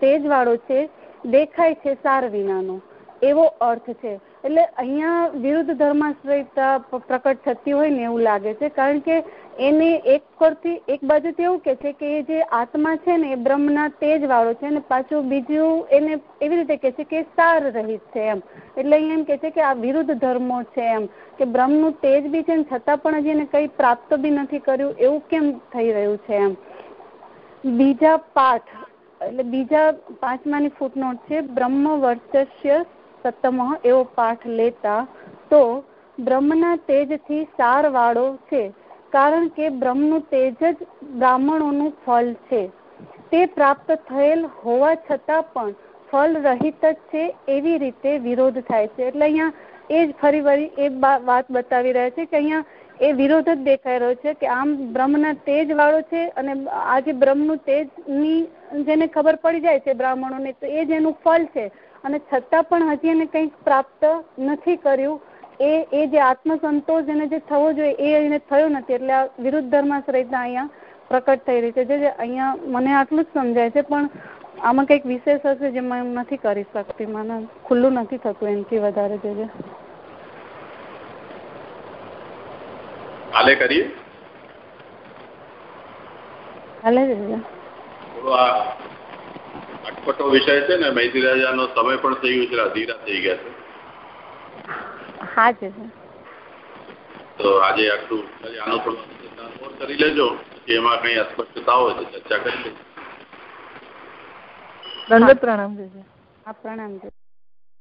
તેજવાળો છે, દેખાય છે સાર વિનાનો. એવો અર્થ છે. એટલે અહીંયા વિરુદ્ધ ધર્માશ્રયતા પ્રકટ થતી હોય ને એવું લાગે છે. કારણ કે એને એક પરથી એક બાજુથી એવું કે છે કે એ જે આત્મા છે ને, એ બ્રહ્મના તેજ વાળો છે અને પાછું બીજું એને એવી રીતે કે છે કે સાર રહિત છે એમ. એટલે એમ કે છે કે આ વિરુદ્ધ ધર્મો છે એમ, કે બ્રહ્મનું તેજ બી છે છતાં પણ હજી એને કંઈ પ્રાપ્ત બી નથી કર્યું, એવું કેમ થઈ રહ્યું છે એમ? બીજા પાઠ, એટલે બીજા પાંચમાની ફૂટનોટ છે, બ્રહ્મ વર્ચસ્ય સતમ એવો પાઠ લેતા તો બ્રહ્મના તેજથી સાર વાળો છે. કારણ કે બ્રહ્મનું તેજ જ બ્રાહ્મણોનું ફળ છે. તે પ્રાપ્ત થયેલ હોવા છતાં પણ ફળ રહિત જ છે, એવી રીતે વિરોધ થાય છે. એટલે અહીંયા એ જ ફરી વળી એ વાત બતાવી રહ્યા છે કે અહીંયા એ વિરોધ જ દેખાઈ રહ્યો છે કે આમ બ્રહ્મના તેજ વાળો છે અને આ જે બ્રહ્મનું તેજની જેને ખબર પડી જાય છે બ્રાહ્મણોને, તો એ જ એનું ફળ છે. અને છતાં પણ હજી એને કંઈક પ્રાપ્ત નથી કર્યું. એ એ જે આત્મસંતોષ એને જે થવો જોઈએ એ એને થયો નથી. એટલે આ વિરુદ્ધ ધર્માશ્રયતા અહીંયા પ્રકટ થઈ રહી છે. જે જે અહીંયા મને આટલું જ સમજાય છે પણ આમાં કંઈક વિશેષ હશે જેમાં હું નથી કરી શકતી. મને ખુલ્લું નથી થતું એનાથી વધારે જે છે કાલે કરીએ? હાલે જે. આ અટપટો વિષય છે ને મૈત્રી રાજાનો સમય પણ થઈ ગયો છે અધીરા થઈ ગયા છે. તો આજે આટલું આનો થોડો કરી લેજો કે એમાં કઈ અસ્પષ્ટતા હોય તો ચર્ચા કરી લેજો. દંડવત પ્રણામ